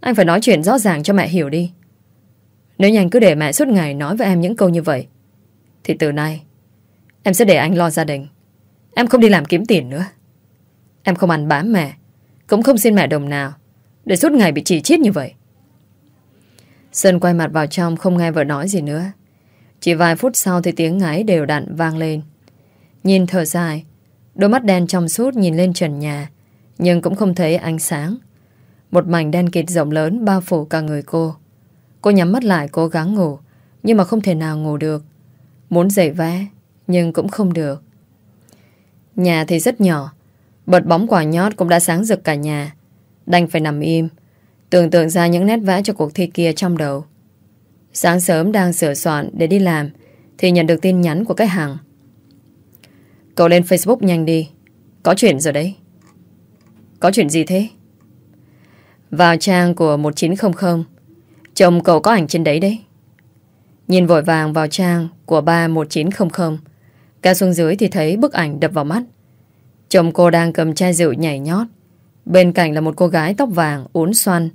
Anh phải nói chuyện rõ ràng cho mẹ hiểu đi Nếu như anh cứ để mẹ suốt ngày nói với em những câu như vậy Thì từ nay Em sẽ để anh lo gia đình Em không đi làm kiếm tiền nữa Em không ăn bám mẹ Cũng không xin mẹ đồng nào Để suốt ngày bị chỉ chiết như vậy Sơn quay mặt vào trong không nghe vợ nói gì nữa Chỉ vài phút sau thì tiếng ngáy đều đặn vang lên Nhìn thở dài Đôi mắt đen trong suốt nhìn lên trần nhà nhưng cũng không thấy ánh sáng. Một mảnh đen kịt rộng lớn bao phủ cả người cô. Cô nhắm mắt lại cố gắng ngủ, nhưng mà không thể nào ngủ được. Muốn dậy vẽ, Nhưng cũng không được Nhà thì rất nhỏ Bật bóng quả nhót cũng đã sáng rực cả nhà Đành phải nằm im Tưởng tượng ra những nét vẽ cho cuộc thi kia trong đầu. Sáng sớm đang sửa soạn để đi làm, Thì nhận được tin nhắn của cái hàng. Cậu lên Facebook nhanh đi. Có chuyện rồi đấy. Có chuyện gì thế? Vào trang của 1900 Chồng cậu có ảnh trên đấy đấy. Nhìn vội vàng vào trang của ba 1900 Ca xuống dưới thì thấy bức ảnh đập vào mắt. Chồng cô đang cầm chai rượu nhảy nhót. Bên cạnh là một cô gái tóc vàng, uốn xoăn,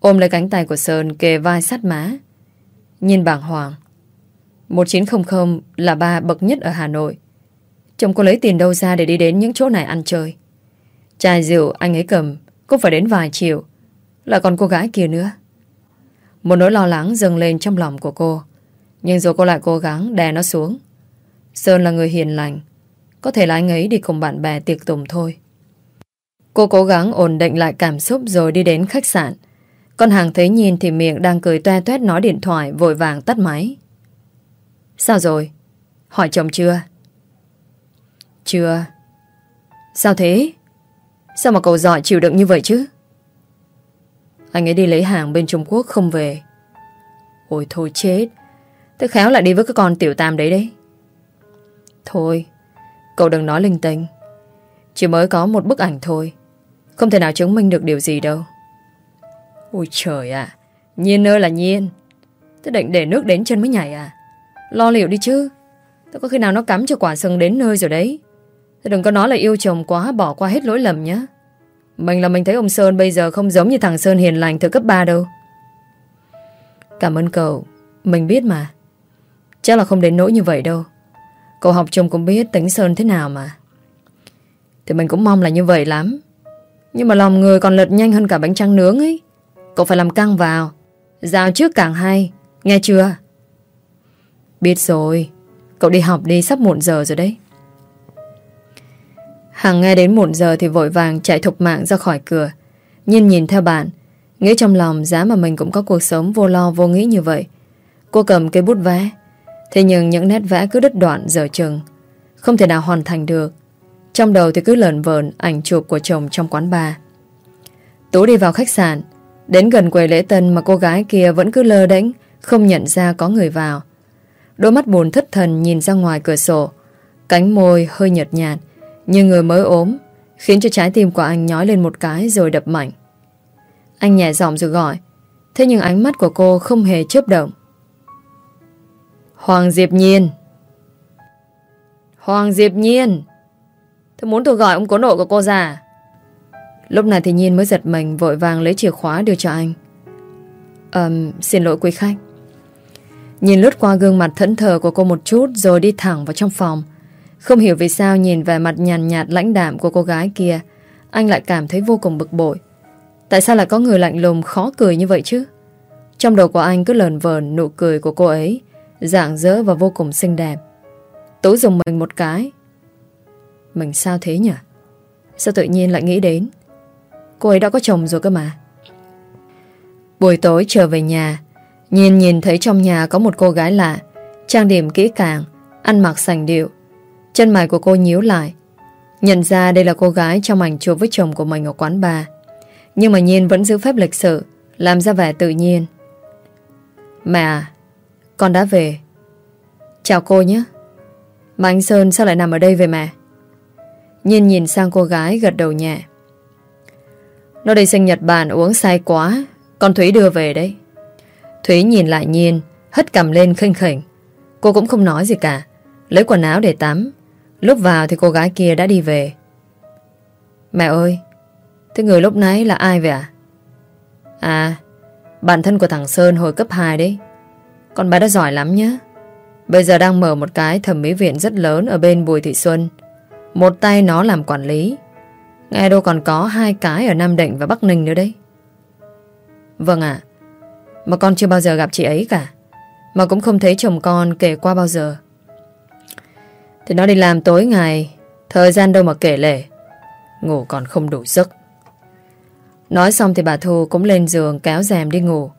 Ôm lấy cánh tay của Sơn kề vai sát má. Nhìn bảng hoàng. 1900 là ba bậc nhất ở Hà Nội. Chồng cô lấy tiền đâu ra để đi đến những chỗ này ăn chơi? Chai rượu anh ấy cầm, Cũng phải đến vài triệu. Là còn cô gái kia nữa. Một nỗi lo lắng dâng lên trong lòng của cô. Nhưng rồi cô lại cố gắng đè nó xuống, Sơn là người hiền lành. Có thể là anh ấy đi cùng bạn bè tiệc tùng thôi. Cô cố gắng ổn định lại cảm xúc Rồi đi đến khách sạn Con hàng thấy nhìn thì miệng đang cười toe toét nói điện thoại, Vội vàng tắt máy Sao rồi? Hỏi chồng chưa? Chưa Sao thế? Sao mà cậu giỏi chịu đựng như vậy chứ? Anh ấy đi lấy hàng bên Trung Quốc không về Ôi thôi chết Thế khéo lại đi với cái con tiểu tam đấy đấy Thôi, Cậu đừng nói linh tinh Chỉ mới có một bức ảnh thôi không thể nào chứng minh được điều gì đâu. Ôi trời ạ, Nhiên ơi là nhiên. Thế định để nước đến chân mới nhảy à? Lo liệu đi chứ. Thế có khi nào nó cắm cho quả sừng đến nơi rồi đấy. Thế đừng có nói là yêu chồng quá, Bỏ qua hết lỗi lầm nhé Mình là mình thấy ông Sơn bây giờ không giống như thằng Sơn hiền lành từ cấp 3 đâu. Cảm ơn cậu. Mình biết mà. Chắc là không đến nỗi như vậy đâu. Cậu học chồng cũng biết tính Sơn thế nào mà. Thì mình cũng mong là như vậy lắm. Nhưng mà lòng người còn lật nhanh hơn cả bánh trăng nướng ấy. Cậu phải làm căng vào. Giao trước càng hay. Nghe chưa? Biết rồi. Cậu đi học đi, sắp muộn giờ rồi đấy. Hằng nghe đến muộn giờ Thì vội vàng chạy thục mạng ra khỏi cửa. Nhìn nhìn theo bạn, Nghĩ trong lòng giá mà mình cũng có cuộc sống vô lo vô nghĩ như vậy. Cô cầm cây bút vẽ. Thế nhưng những nét vẽ cứ đứt đoạn dở chừng. Không thể nào hoàn thành được. Trong đầu thì cứ lợn vờn ảnh chụp của chồng trong quán bar. Tú đi vào khách sạn. Đến gần quầy lễ tân mà cô gái kia vẫn cứ lơ đánh Không nhận ra có người vào. Đôi mắt buồn thất thần nhìn ra ngoài cửa sổ. Cánh môi hơi nhợt nhạt Như người mới ốm, Khiến cho trái tim của anh nhói lên một cái rồi đập mạnh. Anh nhẹ giọng rồi gọi. Thế nhưng ánh mắt của cô không hề chớp động. Hoàng Diệp Nhiên! Hoàng Diệp Nhiên! Tôi muốn tôi gọi ông cố nội của cô già. Lúc này thì Nhiên mới giật mình Vội vàng lấy chìa khóa đưa cho anh. Um, Xin lỗi quý khách. Nhìn lướt qua gương mặt thẫn thờ của cô một chút Rồi đi thẳng vào trong phòng. Không hiểu vì sao nhìn về mặt nhàn nhạt lãnh đạm của cô gái kia Anh lại cảm thấy vô cùng bực bội. Tại sao lại có người lạnh lùng khó cười như vậy chứ? Trong đầu của anh cứ lờn vờn nụ cười của cô ấy Dạng dỡ và vô cùng xinh đẹp. Tú dùng mình một cái mình sao thế nhỉ? Sao tự nhiên lại nghĩ đến? Cô ấy đã có chồng rồi cơ mà. Buổi tối trở về nhà, Nhìn nhìn thấy trong nhà có một cô gái lạ, Trang điểm kỹ càng, Ăn mặc sành điệu. Chân mày của cô nhíu lại, Nhận ra đây là cô gái trong ảnh chụp với chồng của mình ở quán bar. Nhưng mà Nhiên vẫn giữ phép lịch sự, Làm ra vẻ tự nhiên. Mẹ à con đã về. Chào cô nhé. Mà anh Sơn sao lại nằm ở đây về mẹ? Nhìn nhìn sang cô gái gật đầu nhẹ. Nó đi sinh Nhật Bản uống say quá, Con Thúy đưa về đấy. Thúy nhìn lại Nhiên Hất cầm lên khinh khỉnh. Cô cũng không nói gì cả, Lấy quần áo để tắm. Lúc vào thì cô gái kia đã đi về. Mẹ ơi, Thế người lúc nãy là ai vậy à À Bản thân của thằng Sơn hồi cấp 2 đấy. Con bé đã giỏi lắm nhé Bây giờ đang mở một cái thẩm mỹ viện rất lớn Ở bên Bùi Thị Xuân. Một tay nó làm quản lý. Nghe đâu còn có hai cái ở Nam Định và Bắc Ninh nữa đấy. Vâng ạ. Mà con chưa bao giờ gặp chị ấy cả. Mà cũng không thấy chồng con kể qua bao giờ. Thì nó đi làm tối ngày, Thời gian đâu mà kể lể. Ngủ còn không đủ giấc. Nói xong thì bà Thu cũng lên giường kéo rèm đi ngủ.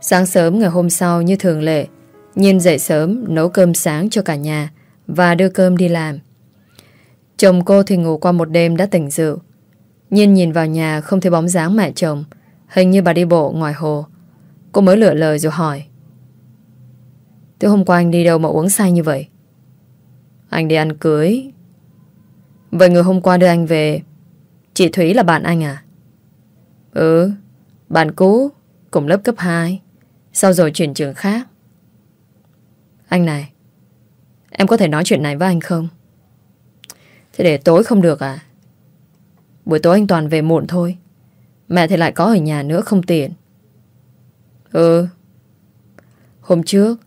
Sáng sớm ngày hôm sau như thường lệ, Nhiên dậy sớm nấu cơm sáng cho cả nhà và đưa cơm đi làm. Chồng cô thì ngủ qua một đêm đã tỉnh rượu. Nhiên nhìn vào nhà không thấy bóng dáng mẹ chồng, hình như bà đi bộ ngoài hồ. Cô mới lựa lời rồi hỏi. Từ hôm qua anh đi đâu mà uống say như vậy? Anh đi ăn cưới. Vậy người hôm qua đưa anh về, chị Thúy là bạn anh à? Ừ, bạn cũ, cùng lớp cấp 2. Sau rồi chuyển trường khác. Anh này, em có thể nói chuyện này với anh không? Thế để tối không được à? Buổi tối anh Toàn về muộn thôi. Mẹ thì lại có ở nhà nữa không tiện. Ừ. Hôm trước,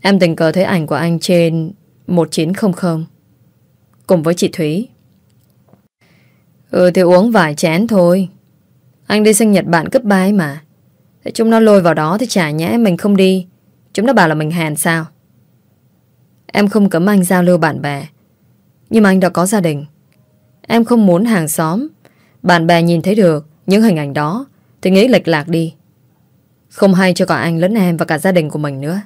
em tình cờ thấy ảnh của anh trên 1900 cùng với chị Thúy. Ừ thì uống vài chén thôi. Anh đi sinh nhật bạn cấp 3 mà. Thế chúng nó lôi vào đó thì chả nhẽ mình không đi. Chúng nó bảo là mình hèn sao? Em không cấm anh giao lưu bạn bè. Nhưng mà anh đã có gia đình. Em không muốn hàng xóm, bạn bè nhìn thấy được những hình ảnh đó thì nghĩ lệch lạc đi. Không hay cho cả anh lẫn em và cả gia đình của mình nữa.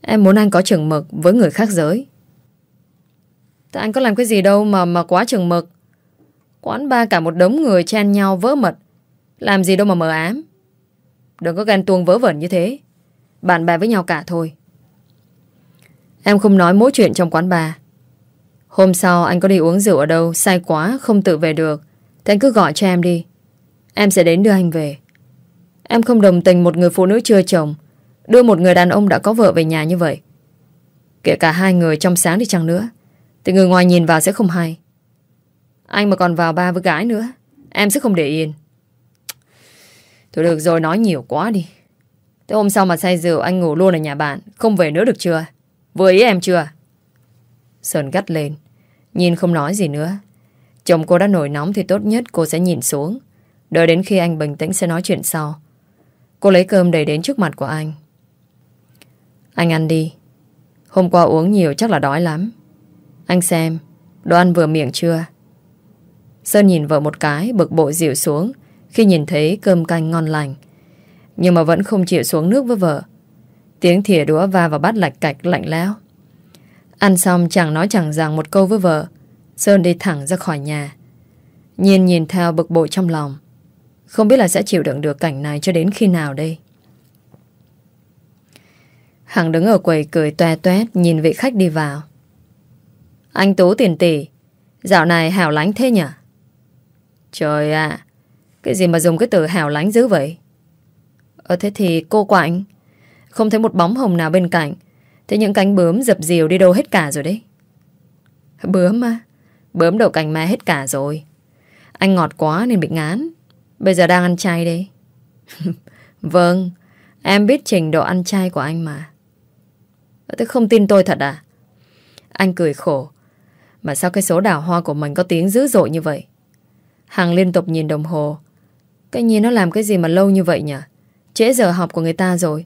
Em muốn anh có chừng mực với người khác giới. Tại anh có làm cái gì đâu mà mà quá chừng mực. Quán ba cả một đống người chen nhau vỡ mật. Làm gì đâu mà mờ ám. Đừng có ghen tuông vớ vẩn như thế. Bạn bè với nhau cả thôi. Em không nói mỗi chuyện trong quán bar. Hôm sau anh có đi uống rượu ở đâu Sai quá, không tự về được. Thế anh cứ gọi cho em đi. Em sẽ đến đưa anh về. Em không đồng tình một người phụ nữ chưa chồng, Đưa một người đàn ông đã có vợ về nhà như vậy. Kể cả hai người trong sáng đi chăng nữa, Thì người ngoài nhìn vào sẽ không hay. Anh mà còn vào ba với gái nữa, Em sẽ không để yên. Thôi được rồi, nói nhiều quá đi. Thế hôm sau mà say rượu, anh ngủ luôn ở nhà bạn, Không về nữa được chưa? Vừa ý em chưa? Sơn gắt lên. Nhìn không nói gì nữa. Chồng cô đã nổi nóng thì tốt nhất cô sẽ nhìn xuống. Đợi đến khi anh bình tĩnh sẽ nói chuyện sau. Cô lấy cơm đầy đến trước mặt của anh. Anh ăn đi. Hôm qua uống nhiều chắc là đói lắm. Anh xem, Đồ ăn vừa miệng chưa? Sơn nhìn vợ một cái, Bực bội dịu xuống Khi nhìn thấy cơm canh ngon lành. Nhưng mà vẫn không chịu xuống nước với vợ. Tiếng thìa đũa va vào bát lạch cạch lạnh lẽo. Ăn xong chẳng nói chẳng rằng một câu với vợ. Sơn đi thẳng ra khỏi nhà. Nhìn nhìn theo bực bội trong lòng. Không biết là sẽ chịu đựng được cảnh này cho đến khi nào đây. Hằng đứng ở quầy cười toe toét Nhìn vị khách đi vào. Anh Tú tiền tỷ, Dạo này hào lánh thế nhỉ? Trời ạ, Cái gì mà dùng cái từ hào lánh dữ vậy? Ờ thế thì cô Quạnh Không thấy một bóng hồng nào bên cạnh Thế những cánh bướm dập dìu đi đâu hết cả rồi đấy. Bướm à Bướm đậu cành me hết cả rồi. Anh ngọt quá nên bị ngán. Bây giờ đang ăn chay đây. Vâng Em biết trình độ ăn chay của anh mà. Thế không tin tôi thật à? Anh cười khổ. Mà sao cái số đào hoa của mình có tiếng dữ dội như vậy? Hằng liên tục nhìn đồng hồ. Cái nhìn nó làm cái gì mà lâu như vậy nhỉ? Trễ giờ học của người ta rồi.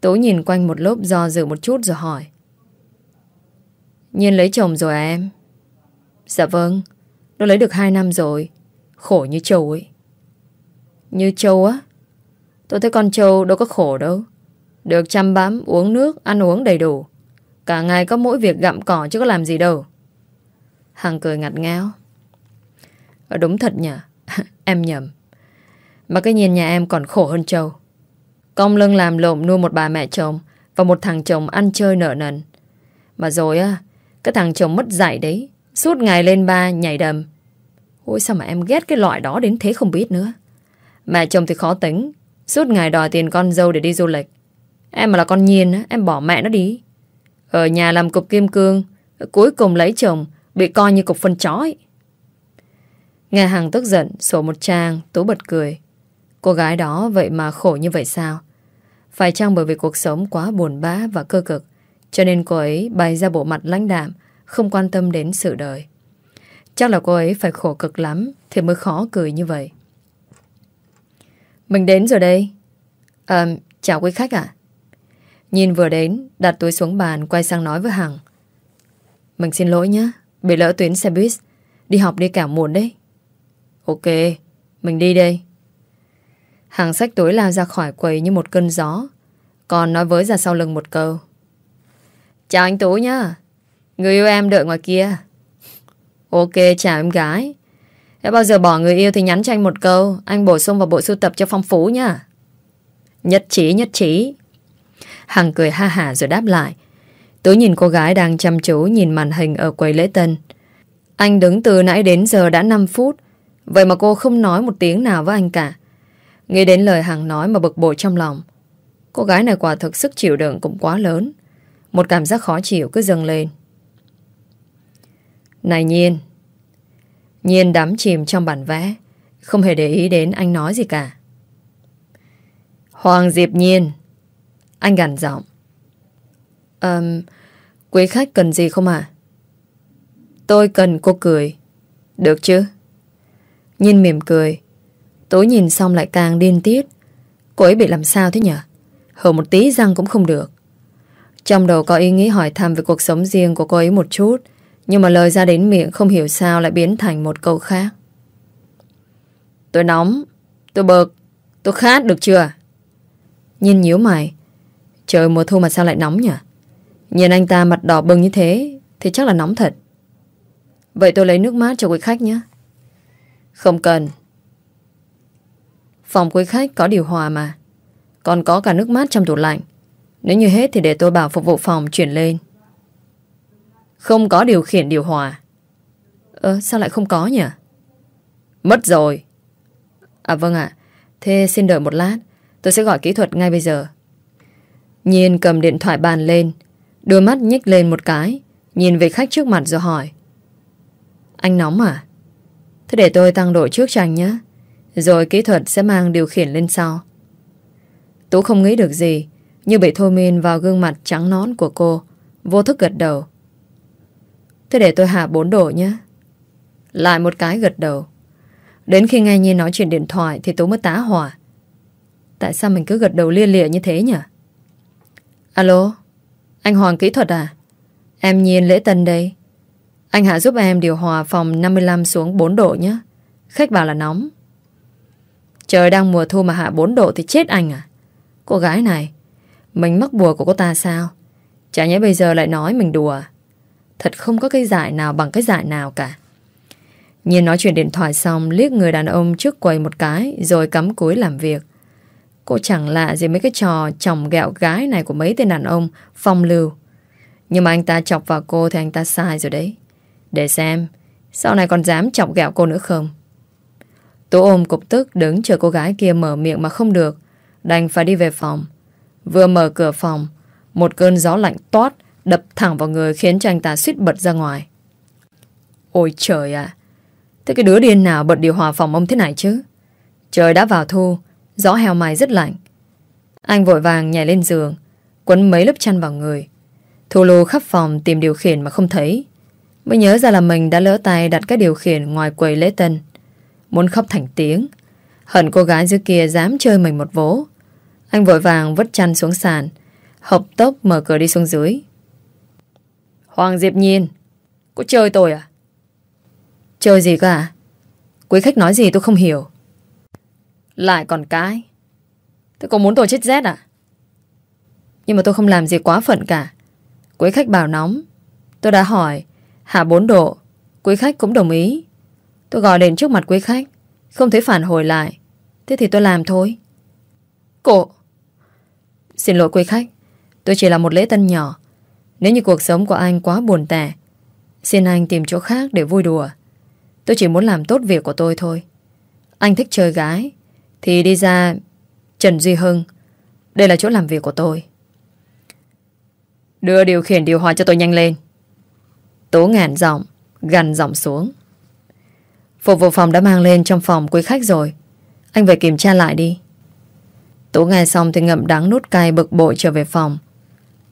Tố nhìn quanh một lúc do dự một chút rồi hỏi. Nhiên lấy chồng rồi à em? Dạ vâng, nó lấy được 2 năm rồi. Khổ như châu ấy. Như châu á? Tôi thấy con châu đâu có khổ đâu. Được chăm bám, uống nước, ăn uống đầy đủ. Cả ngày có mỗi việc gặm cỏ chứ có làm gì đâu. Hằng cười ngặt ngáo. Ờ, đúng thật nhỉ? em nhầm. Mà cái nhìn nhà em còn khổ hơn châu Công lưng làm lộm nuôi một bà mẹ chồng Và một thằng chồng ăn chơi nợ nần. Mà rồi á, Cái thằng chồng mất dạy đấy, Suốt ngày lên ba nhảy đầm. Ôi, sao mà em ghét cái loại đó đến thế không biết nữa. Mẹ chồng thì khó tính, Suốt ngày đòi tiền con dâu để đi du lịch. Em mà là con nhiên á, Em bỏ mẹ nó đi. Ở nhà làm cục kim cương, Cuối cùng lấy chồng, Bị coi như cục phân chó ấy. Nghe Hằng tức giận, Sổ một trang, Tú bật cười. Cô gái đó vậy mà khổ như vậy sao? Phải chăng bởi vì cuộc sống quá buồn bã và cơ cực, Cho nên cô ấy bày ra bộ mặt lãnh đạm, Không quan tâm đến sự đời. Chắc là cô ấy phải khổ cực lắm Thì mới khó cười như vậy. Mình đến rồi đây. À chào quý khách ạ. Nhìn vừa đến, Đặt túi xuống bàn, quay sang nói với Hằng. Mình xin lỗi nhé, Bị lỡ tuyến xe buýt. Đi học đi cả muộn đấy. Ok, Mình đi đây. Hàng sách túi lao ra khỏi quầy như một cơn gió Còn nói với ra sau lưng một câu Chào anh Tú nhá Người yêu em đợi ngoài kia. Ok, chào em gái. Nếu bao giờ bỏ người yêu thì nhắn cho anh một câu. Anh bổ sung vào bộ sưu tập cho phong phú nhá. Nhất trí, nhất trí. Hằng cười ha hả rồi đáp lại. Tú nhìn cô gái đang chăm chú nhìn màn hình ở quầy lễ tân. Anh đứng từ nãy đến giờ đã 5 phút. Vậy mà cô không nói một tiếng nào với anh cả. Nghĩ đến lời Hằng nói mà bực bội trong lòng. Cô gái này quả thực sức chịu đựng cũng quá lớn. Một cảm giác khó chịu cứ dâng lên. Này Nhiên. Nhiên đắm chìm trong bản vẽ. Không hề để ý đến anh nói gì cả. Hoàng Diệp Nhiên. Anh gằn giọng. Um, quý khách cần gì không à? Tôi cần cô cười. Được chứ? Nhiên mỉm cười. Tối nhìn xong lại càng điên tiết. Cô ấy bị làm sao thế nhở Hở một tí răng cũng không được. Trong đầu có ý nghĩ hỏi thăm về cuộc sống riêng của cô ấy một chút. Nhưng mà lời ra đến miệng không hiểu sao lại biến thành một câu khác. Tôi nóng, tôi bực, tôi khát được chưa? Nhìn nhíu mày. Trời mùa thu mà sao lại nóng nhỉ? Nhìn anh ta mặt đỏ bừng như thế thì chắc là nóng thật. Vậy tôi lấy nước mát cho quý khách nhé. Không cần. Phòng quý khách có điều hòa mà. Còn có cả nước mát trong tủ lạnh. Nếu như hết thì để tôi bảo phục vụ phòng chuyển lên. Không có điều khiển điều hòa. Ơ, sao lại không có nhỉ? Mất rồi. À vâng ạ. Thế xin đợi một lát. Tôi sẽ gọi kỹ thuật ngay bây giờ. Nhiên cầm điện thoại bàn lên. Đôi mắt nhích lên một cái. Nhìn về khách trước mặt rồi hỏi. Anh nóng à? Thế để tôi tăng độ trước cho anh nhé. Rồi kỹ thuật sẽ mang điều khiển lên sau. Tú không nghĩ được gì. Như bị thôi miên vào gương mặt trắng nón của cô. Vô thức gật đầu. Thế để tôi hạ 4 độ nhé. Lại một cái gật đầu. Đến khi nghe Nhi nói chuyện điện thoại thì Tú mới tá hỏa. Tại sao mình cứ gật đầu lia lịa như thế nhỉ? Alo, anh Hoàng kỹ thuật à? Em Nhiên lễ tân đây. Anh Hạ giúp em điều hòa phòng 55 xuống 4 độ nhé. Khách bảo là nóng. Trời đang mùa thu mà hạ 4 độ thì chết anh à? Cô gái này, mình mắc bùa của cô ta sao? Chả nhẽ bây giờ lại nói mình đùa. Thật không có cái giải nào bằng cái giải nào cả. nhìn nói chuyện điện thoại xong liếc người đàn ông trước quầy một cái rồi cắm cúi làm việc. Cô chẳng lạ gì mấy cái trò chồng gẹo gái này của mấy tên đàn ông phong lưu. Nhưng mà anh ta chọc vào cô thì anh ta sai rồi đấy. Để xem, sau này còn dám chọc gẹo cô nữa không? Tú ôm cục tức đứng chờ cô gái kia mở miệng mà không được. Đành phải đi về phòng. Vừa mở cửa phòng, một cơn gió lạnh toát đập thẳng vào người khiến cho anh ta suýt bật ra ngoài. Ôi trời ạ! Thế cái đứa điên nào bật điều hòa phòng ông thế này chứ? Trời đã vào thu, gió heo mày rất lạnh. Anh vội vàng nhảy lên giường, quấn mấy lớp chăn vào người. Thu lù khắp phòng tìm điều khiển mà không thấy. Mới nhớ ra là mình đã lỡ tay đặt cái điều khiển ngoài quầy lễ tân. Muốn khóc thành tiếng. Hận cô gái dưới kia dám chơi mình một vố. Anh vội vàng vứt chăn xuống sàn. Hộp tốc mở cửa đi xuống dưới. Hoàng Diệp Nhiên, có chơi tôi à? Chơi gì cả? À? Quý khách nói gì tôi không hiểu. Lại còn cái. Thế có muốn tôi chết rét à? Nhưng mà tôi không làm gì quá phận cả. Quý khách bảo nóng. Tôi đã hỏi, hạ 4 độ. Quý khách cũng đồng ý. Tôi gọi đến trước mặt quý khách. Không thấy phản hồi lại. Thế thì tôi làm thôi. Cô... Xin lỗi quý khách. Tôi chỉ là một lễ tân nhỏ. Nếu như cuộc sống của anh quá buồn tẻ, xin anh tìm chỗ khác để vui đùa. Tôi chỉ muốn làm tốt việc của tôi thôi. Anh thích chơi gái, thì đi ra Trần Duy Hưng. Đây là chỗ làm việc của tôi. Đưa điều khiển điều hòa cho tôi nhanh lên. Tố ngàn giọng, gần giọng xuống. Phục vụ phòng đã mang lên trong phòng quý khách rồi. Anh về kiểm tra lại đi. Tú nghe xong thì ngậm đắng nút cay bực bội trở về phòng.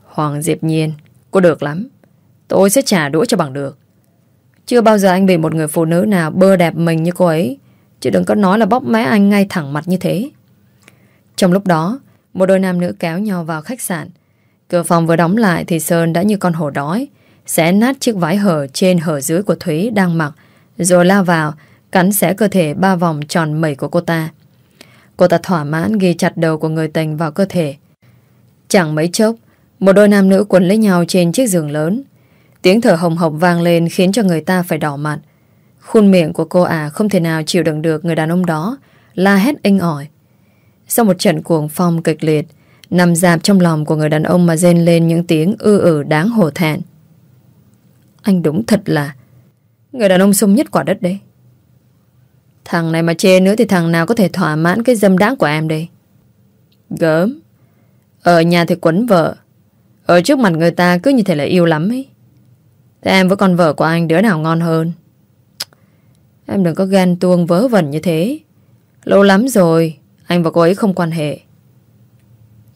Hoàng Diệp Nhiên, cô được lắm. Tôi sẽ trả đũa cho bằng được. Chưa bao giờ anh bị một người phụ nữ nào bơ đẹp mình như cô ấy. Chứ đừng có nói là bóp mé anh ngay thẳng mặt như thế. Trong lúc đó, một đôi nam nữ kéo nhau vào khách sạn. Cửa phòng vừa đóng lại thì Sơn đã như con hổ đói. Xé nát chiếc váy hở trên hở dưới của Thúy đang mặc. Rồi lao vào, cắn xé cơ thể ba vòng tròn mẩy của cô ta. Cô ta thỏa mãn ghi chặt đầu của người tình vào cơ thể. Chẳng mấy chốc, một đôi nam nữ quấn lấy nhau trên chiếc giường lớn. Tiếng thở hồng hộc vang lên khiến cho người ta phải đỏ mặt. Khuôn miệng của cô à không thể nào chịu đựng được người đàn ông đó la hét inh ỏi. Sau một trận cuồng phong kịch liệt, nằm dạp trong lòng của người đàn ông mà rên lên những tiếng ư ử đáng hổ thẹn. Anh đúng thật là người đàn ông sung nhất quả đất đấy. Thằng này mà chê nữa thì thằng nào có thể thỏa mãn cái dâm đáng của em đây. Gớm. Ở nhà thì quấn vợ. Ở trước mặt người ta cứ như thể là yêu lắm ấy. Thế em với con vợ của anh đứa nào ngon hơn? Em đừng có ghen tuông vớ vẩn như thế. Lâu lắm rồi, anh và cô ấy không quan hệ.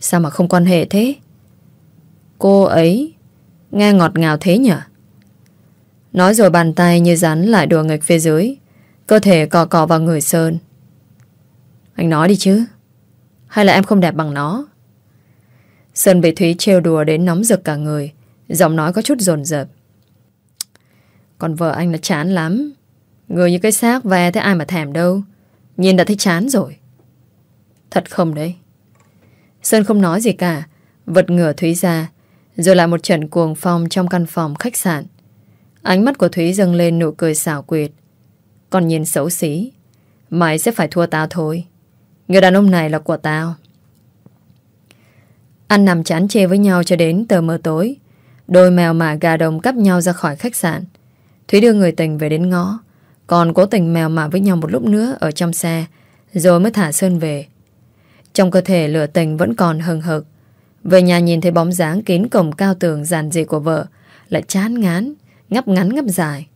Sao mà không quan hệ thế? Cô ấy nghe ngọt ngào thế nhỉ? Nói rồi bàn tay như rắn lại đùa nghịch phía dưới. Cơ thể cọ cọ vào người Sơn. Anh nói đi chứ. Hay là em không đẹp bằng nó? Sơn bị Thúy trêu đùa đến nóng rực cả người. Giọng nói có chút dồn dập. Còn vợ anh là chán lắm. Người như cái xác ve thế ai mà thèm đâu. Nhìn đã thấy chán rồi. Thật không đấy. Sơn không nói gì cả. Vật ngửa Thúy ra. Rồi lại một trận cuồng phong trong căn phòng khách sạn. Ánh mắt của Thúy dâng lên nụ cười xảo quyệt. Còn nhìn xấu xí. Mày sẽ phải thua tao thôi. Người đàn ông này là của tao. Anh nằm chán chê với nhau cho đến tờ mờ tối. Đôi mèo mả gà đồng cắp nhau ra khỏi khách sạn. Thúy đưa người tình về đến ngõ. Còn cố tình mèo mả với nhau một lúc nữa ở trong xe. Rồi mới thả Sơn về. Trong cơ thể lửa tình vẫn còn hừng hực. Về nhà nhìn thấy bóng dáng kín cổng cao tường giàn dị của vợ. Lại chán ngán, ngắp ngắn ngắp dài.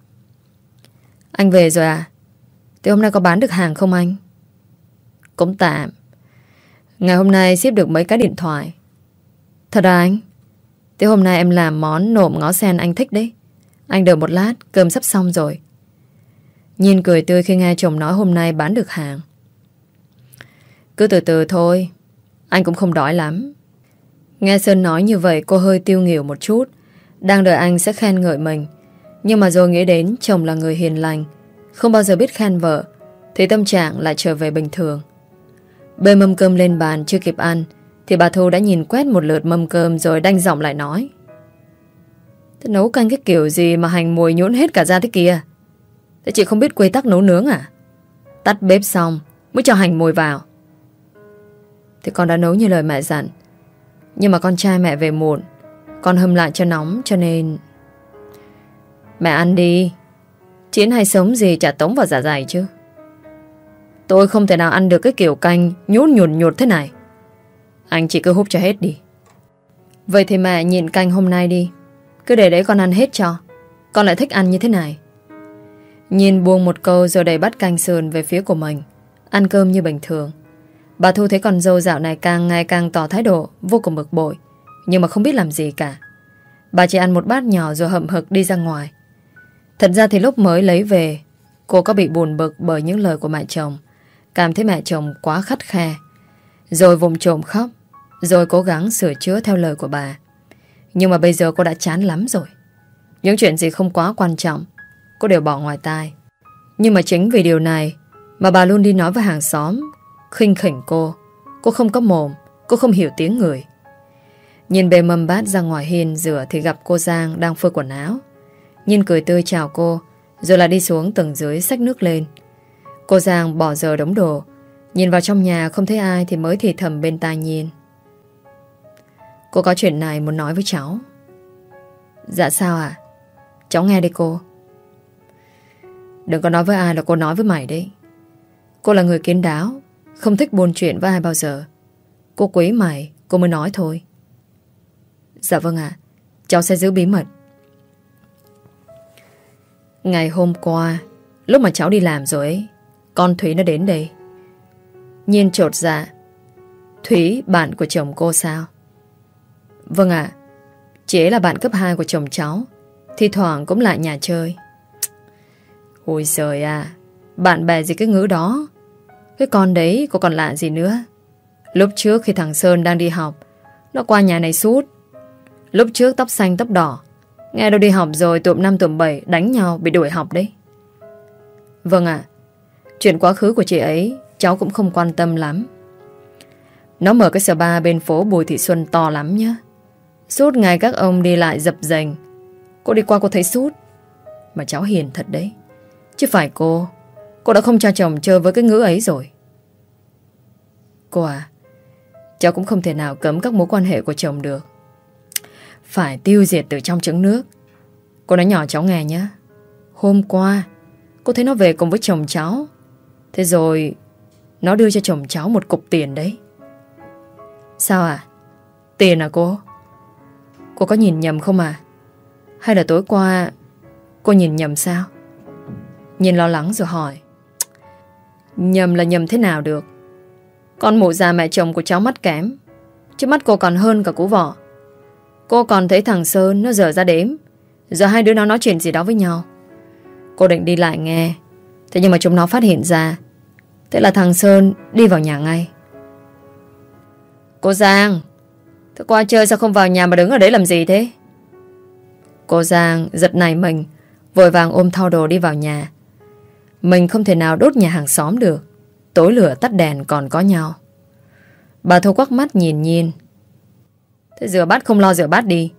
Anh về rồi à? Thế hôm nay có bán được hàng không anh? Cũng tạm. Ngày hôm nay ship được mấy cái điện thoại. Thật à anh? Thế hôm nay em làm món nộm ngó sen anh thích đấy. Anh đợi một lát, cơm sắp xong rồi. Nhìn cười tươi khi nghe chồng nói hôm nay bán được hàng. Cứ từ từ thôi, anh cũng không đói lắm. Nghe Sơn nói như vậy cô hơi tiêu nghỉu một chút. Đang đợi anh sẽ khen ngợi mình. Nhưng mà rồi nghĩ đến chồng là người hiền lành, không bao giờ biết khen vợ, thì tâm trạng lại trở về bình thường. Bê mâm cơm lên bàn chưa kịp ăn, thì bà Thu đã nhìn quét một lượt mâm cơm rồi đanh giọng lại nói. Thế nấu canh cái kiểu gì mà hành mùi nhũn hết cả ra thế kia? Thế chị không biết quy tắc nấu nướng à? Tắt bếp xong mới cho hành mùi vào. Thì con đã nấu như lời mẹ dặn. Nhưng mà con trai mẹ về muộn, con hâm lại cho nóng cho nên... Mẹ ăn đi. Chiến hay sống gì chả tống vào dạ dày chứ. Tôi không thể nào ăn được cái kiểu canh Nhốt nhụt nhụt thế này. Anh chỉ cứ hút cho hết đi. Vậy thì mẹ nhịn canh hôm nay đi. Cứ để đấy con ăn hết cho. Con lại thích ăn như thế này. Nhìn buông một câu rồi đẩy bắt canh sườn về phía của mình. Ăn cơm như bình thường. Bà Thu thấy con dâu dạo này càng ngày càng tỏ thái độ vô cùng bực bội. Nhưng mà không biết làm gì cả. Bà chỉ ăn một bát nhỏ rồi hậm hực đi ra ngoài. Thật ra thì lúc mới lấy về, cô có bị buồn bực bởi những lời của mẹ chồng. Cảm thấy mẹ chồng quá khắt khe. Rồi vùng trộm khóc, rồi cố gắng sửa chữa theo lời của bà. Nhưng mà bây giờ cô đã chán lắm rồi. Những chuyện gì không quá quan trọng, cô đều bỏ ngoài tai. Nhưng mà chính vì điều này mà bà luôn đi nói với hàng xóm, khinh khỉnh cô. Cô không có mồm, cô không hiểu tiếng người. Nhìn bề mâm bát ra ngoài hiên rửa thì gặp cô Giang đang phơi quần áo. Nhìn cười tươi chào cô, Rồi là đi xuống tầng dưới xách nước lên. Cô Giang bỏ giờ đống đồ, Nhìn vào trong nhà không thấy ai Thì mới thì thầm bên tai nhìn Cô có chuyện này muốn nói với cháu. Dạ sao à Cháu nghe đi cô. Đừng có nói với ai là cô nói với mày đấy. Cô là người kiến đáo, Không thích buồn chuyện với ai bao giờ. Cô quý mày, Cô mới nói thôi. Dạ vâng ạ, Cháu sẽ giữ bí mật. Ngày hôm qua Lúc mà cháu đi làm rồi ấy Con Thúy nó đến đây. Nhiên trột dạ Thúy bạn của chồng cô sao? Vâng ạ à, Chị ấy là bạn cấp 2 của chồng cháu Thì thoảng cũng lại nhà chơi. Ôi giời à Bạn bè gì cái ngữ đó? Cái con đấy có còn lạ gì nữa? Lúc trước khi thằng Sơn đang đi học Nó qua nhà này suốt. Lúc trước tóc xanh tóc đỏ Nghe đâu đi học rồi tụm 5 tụm 7 đánh nhau bị đuổi học đấy. Vâng ạ. chuyện quá khứ của chị ấy, cháu cũng không quan tâm lắm. Nó mở cái spa bên phố Bùi Thị Xuân to lắm nhá. Suốt ngày các ông đi lại dập dành. Cô đi qua cô thấy sút Mà cháu hiền thật đấy Chứ phải cô Cô đã không cho chồng chơi với cái ngữ ấy rồi Cô à Cháu cũng không thể nào cấm các mối quan hệ của chồng được phải tiêu diệt từ trong trứng nước. Cô nói nhỏ cháu nghe nhé. Hôm qua, Cô thấy nó về cùng với chồng cháu. Thế rồi, Nó đưa cho chồng cháu một cục tiền đấy. Sao à Tiền à cô? Cô có nhìn nhầm không à Hay là tối qua, Cô nhìn nhầm sao? Nhìn lo lắng rồi hỏi. Nhầm là nhầm thế nào được? Con mụ già mẹ chồng của cháu mắt kém, Chứ mắt cô còn hơn cả cú vỏ Cô còn thấy thằng Sơn nó dở ra đếm. Giờ hai đứa nó nói chuyện gì đó với nhau. Cô định đi lại nghe. Thế nhưng mà chúng nó phát hiện ra. Thế là thằng Sơn đi vào nhà ngay. Cô Giang, Thế qua chơi sao không vào nhà mà đứng ở đấy làm gì thế? Cô Giang giật này mình, Vội vàng ôm thao đồ đi vào nhà. Mình không thể nào đốt nhà hàng xóm được. Tối lửa tắt đèn còn có nhau. Bà Thu quắc mắt nhìn nhìn. Thế rửa bát không lo rửa bát đi.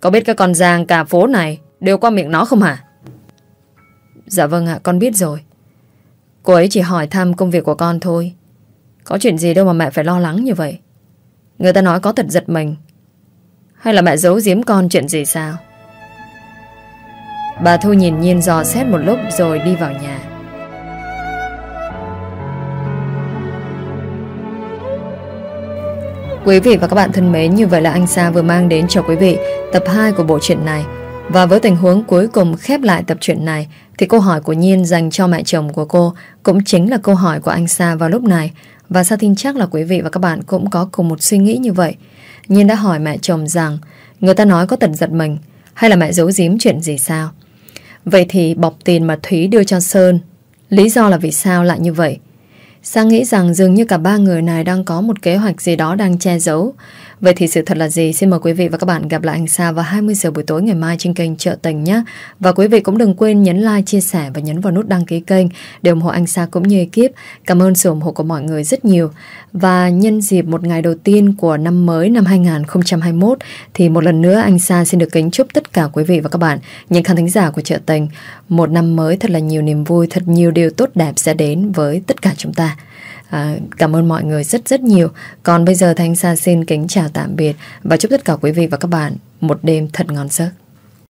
Có biết cái con Giang cả phố này Đều qua miệng nó không hả? Dạ vâng ạ, con biết rồi. Cô ấy chỉ hỏi thăm công việc của con thôi. Có chuyện gì đâu mà mẹ phải lo lắng như vậy. Người ta nói có thật giật mình. Hay là mẹ giấu giếm con chuyện gì sao? Bà Thu nhìn nhiên dò xét một lúc rồi đi vào nhà. Quý vị và các bạn thân mến, như vậy là anh Sa vừa mang đến cho quý vị tập 2 của bộ truyện này. Và với tình huống cuối cùng khép lại tập truyện này, thì câu hỏi của Nhiên dành cho mẹ chồng của cô cũng chính là câu hỏi của anh Sa vào lúc này. Và Sa tin chắc là quý vị và các bạn cũng có cùng một suy nghĩ như vậy. Nhiên đã hỏi mẹ chồng rằng người ta nói có tật giật mình hay là mẹ giấu giếm chuyện gì sao? Vậy thì bọc tiền mà Thúy đưa cho Sơn Lý do là vì sao lại như vậy? Sang nghĩ rằng dường như cả ba người này đang có một kế hoạch gì đó đang che giấu. Vậy thì sự thật là gì? Xin mời quý vị và các bạn gặp lại anh Sa vào 20 giờ buổi tối ngày mai trên kênh chợ Tình nhé. Và quý vị cũng đừng quên nhấn like, chia sẻ và nhấn vào nút đăng ký kênh để ủng hộ anh Sa cũng như ekip. Cảm ơn sự ủng hộ của mọi người rất nhiều. Và nhân dịp một ngày đầu tiên của năm mới năm 2021 thì một lần nữa anh Sa xin được kính chúc tất cả quý vị và các bạn, những khán thính giả của chợ Tình một năm mới thật là nhiều niềm vui, thật nhiều điều tốt đẹp sẽ đến với tất cả chúng ta. À, cảm ơn mọi người rất rất nhiều. Còn bây giờ Thanh Sa xin kính chào tạm biệt và chúc tất cả quý vị và các bạn một đêm thật ngon giấc.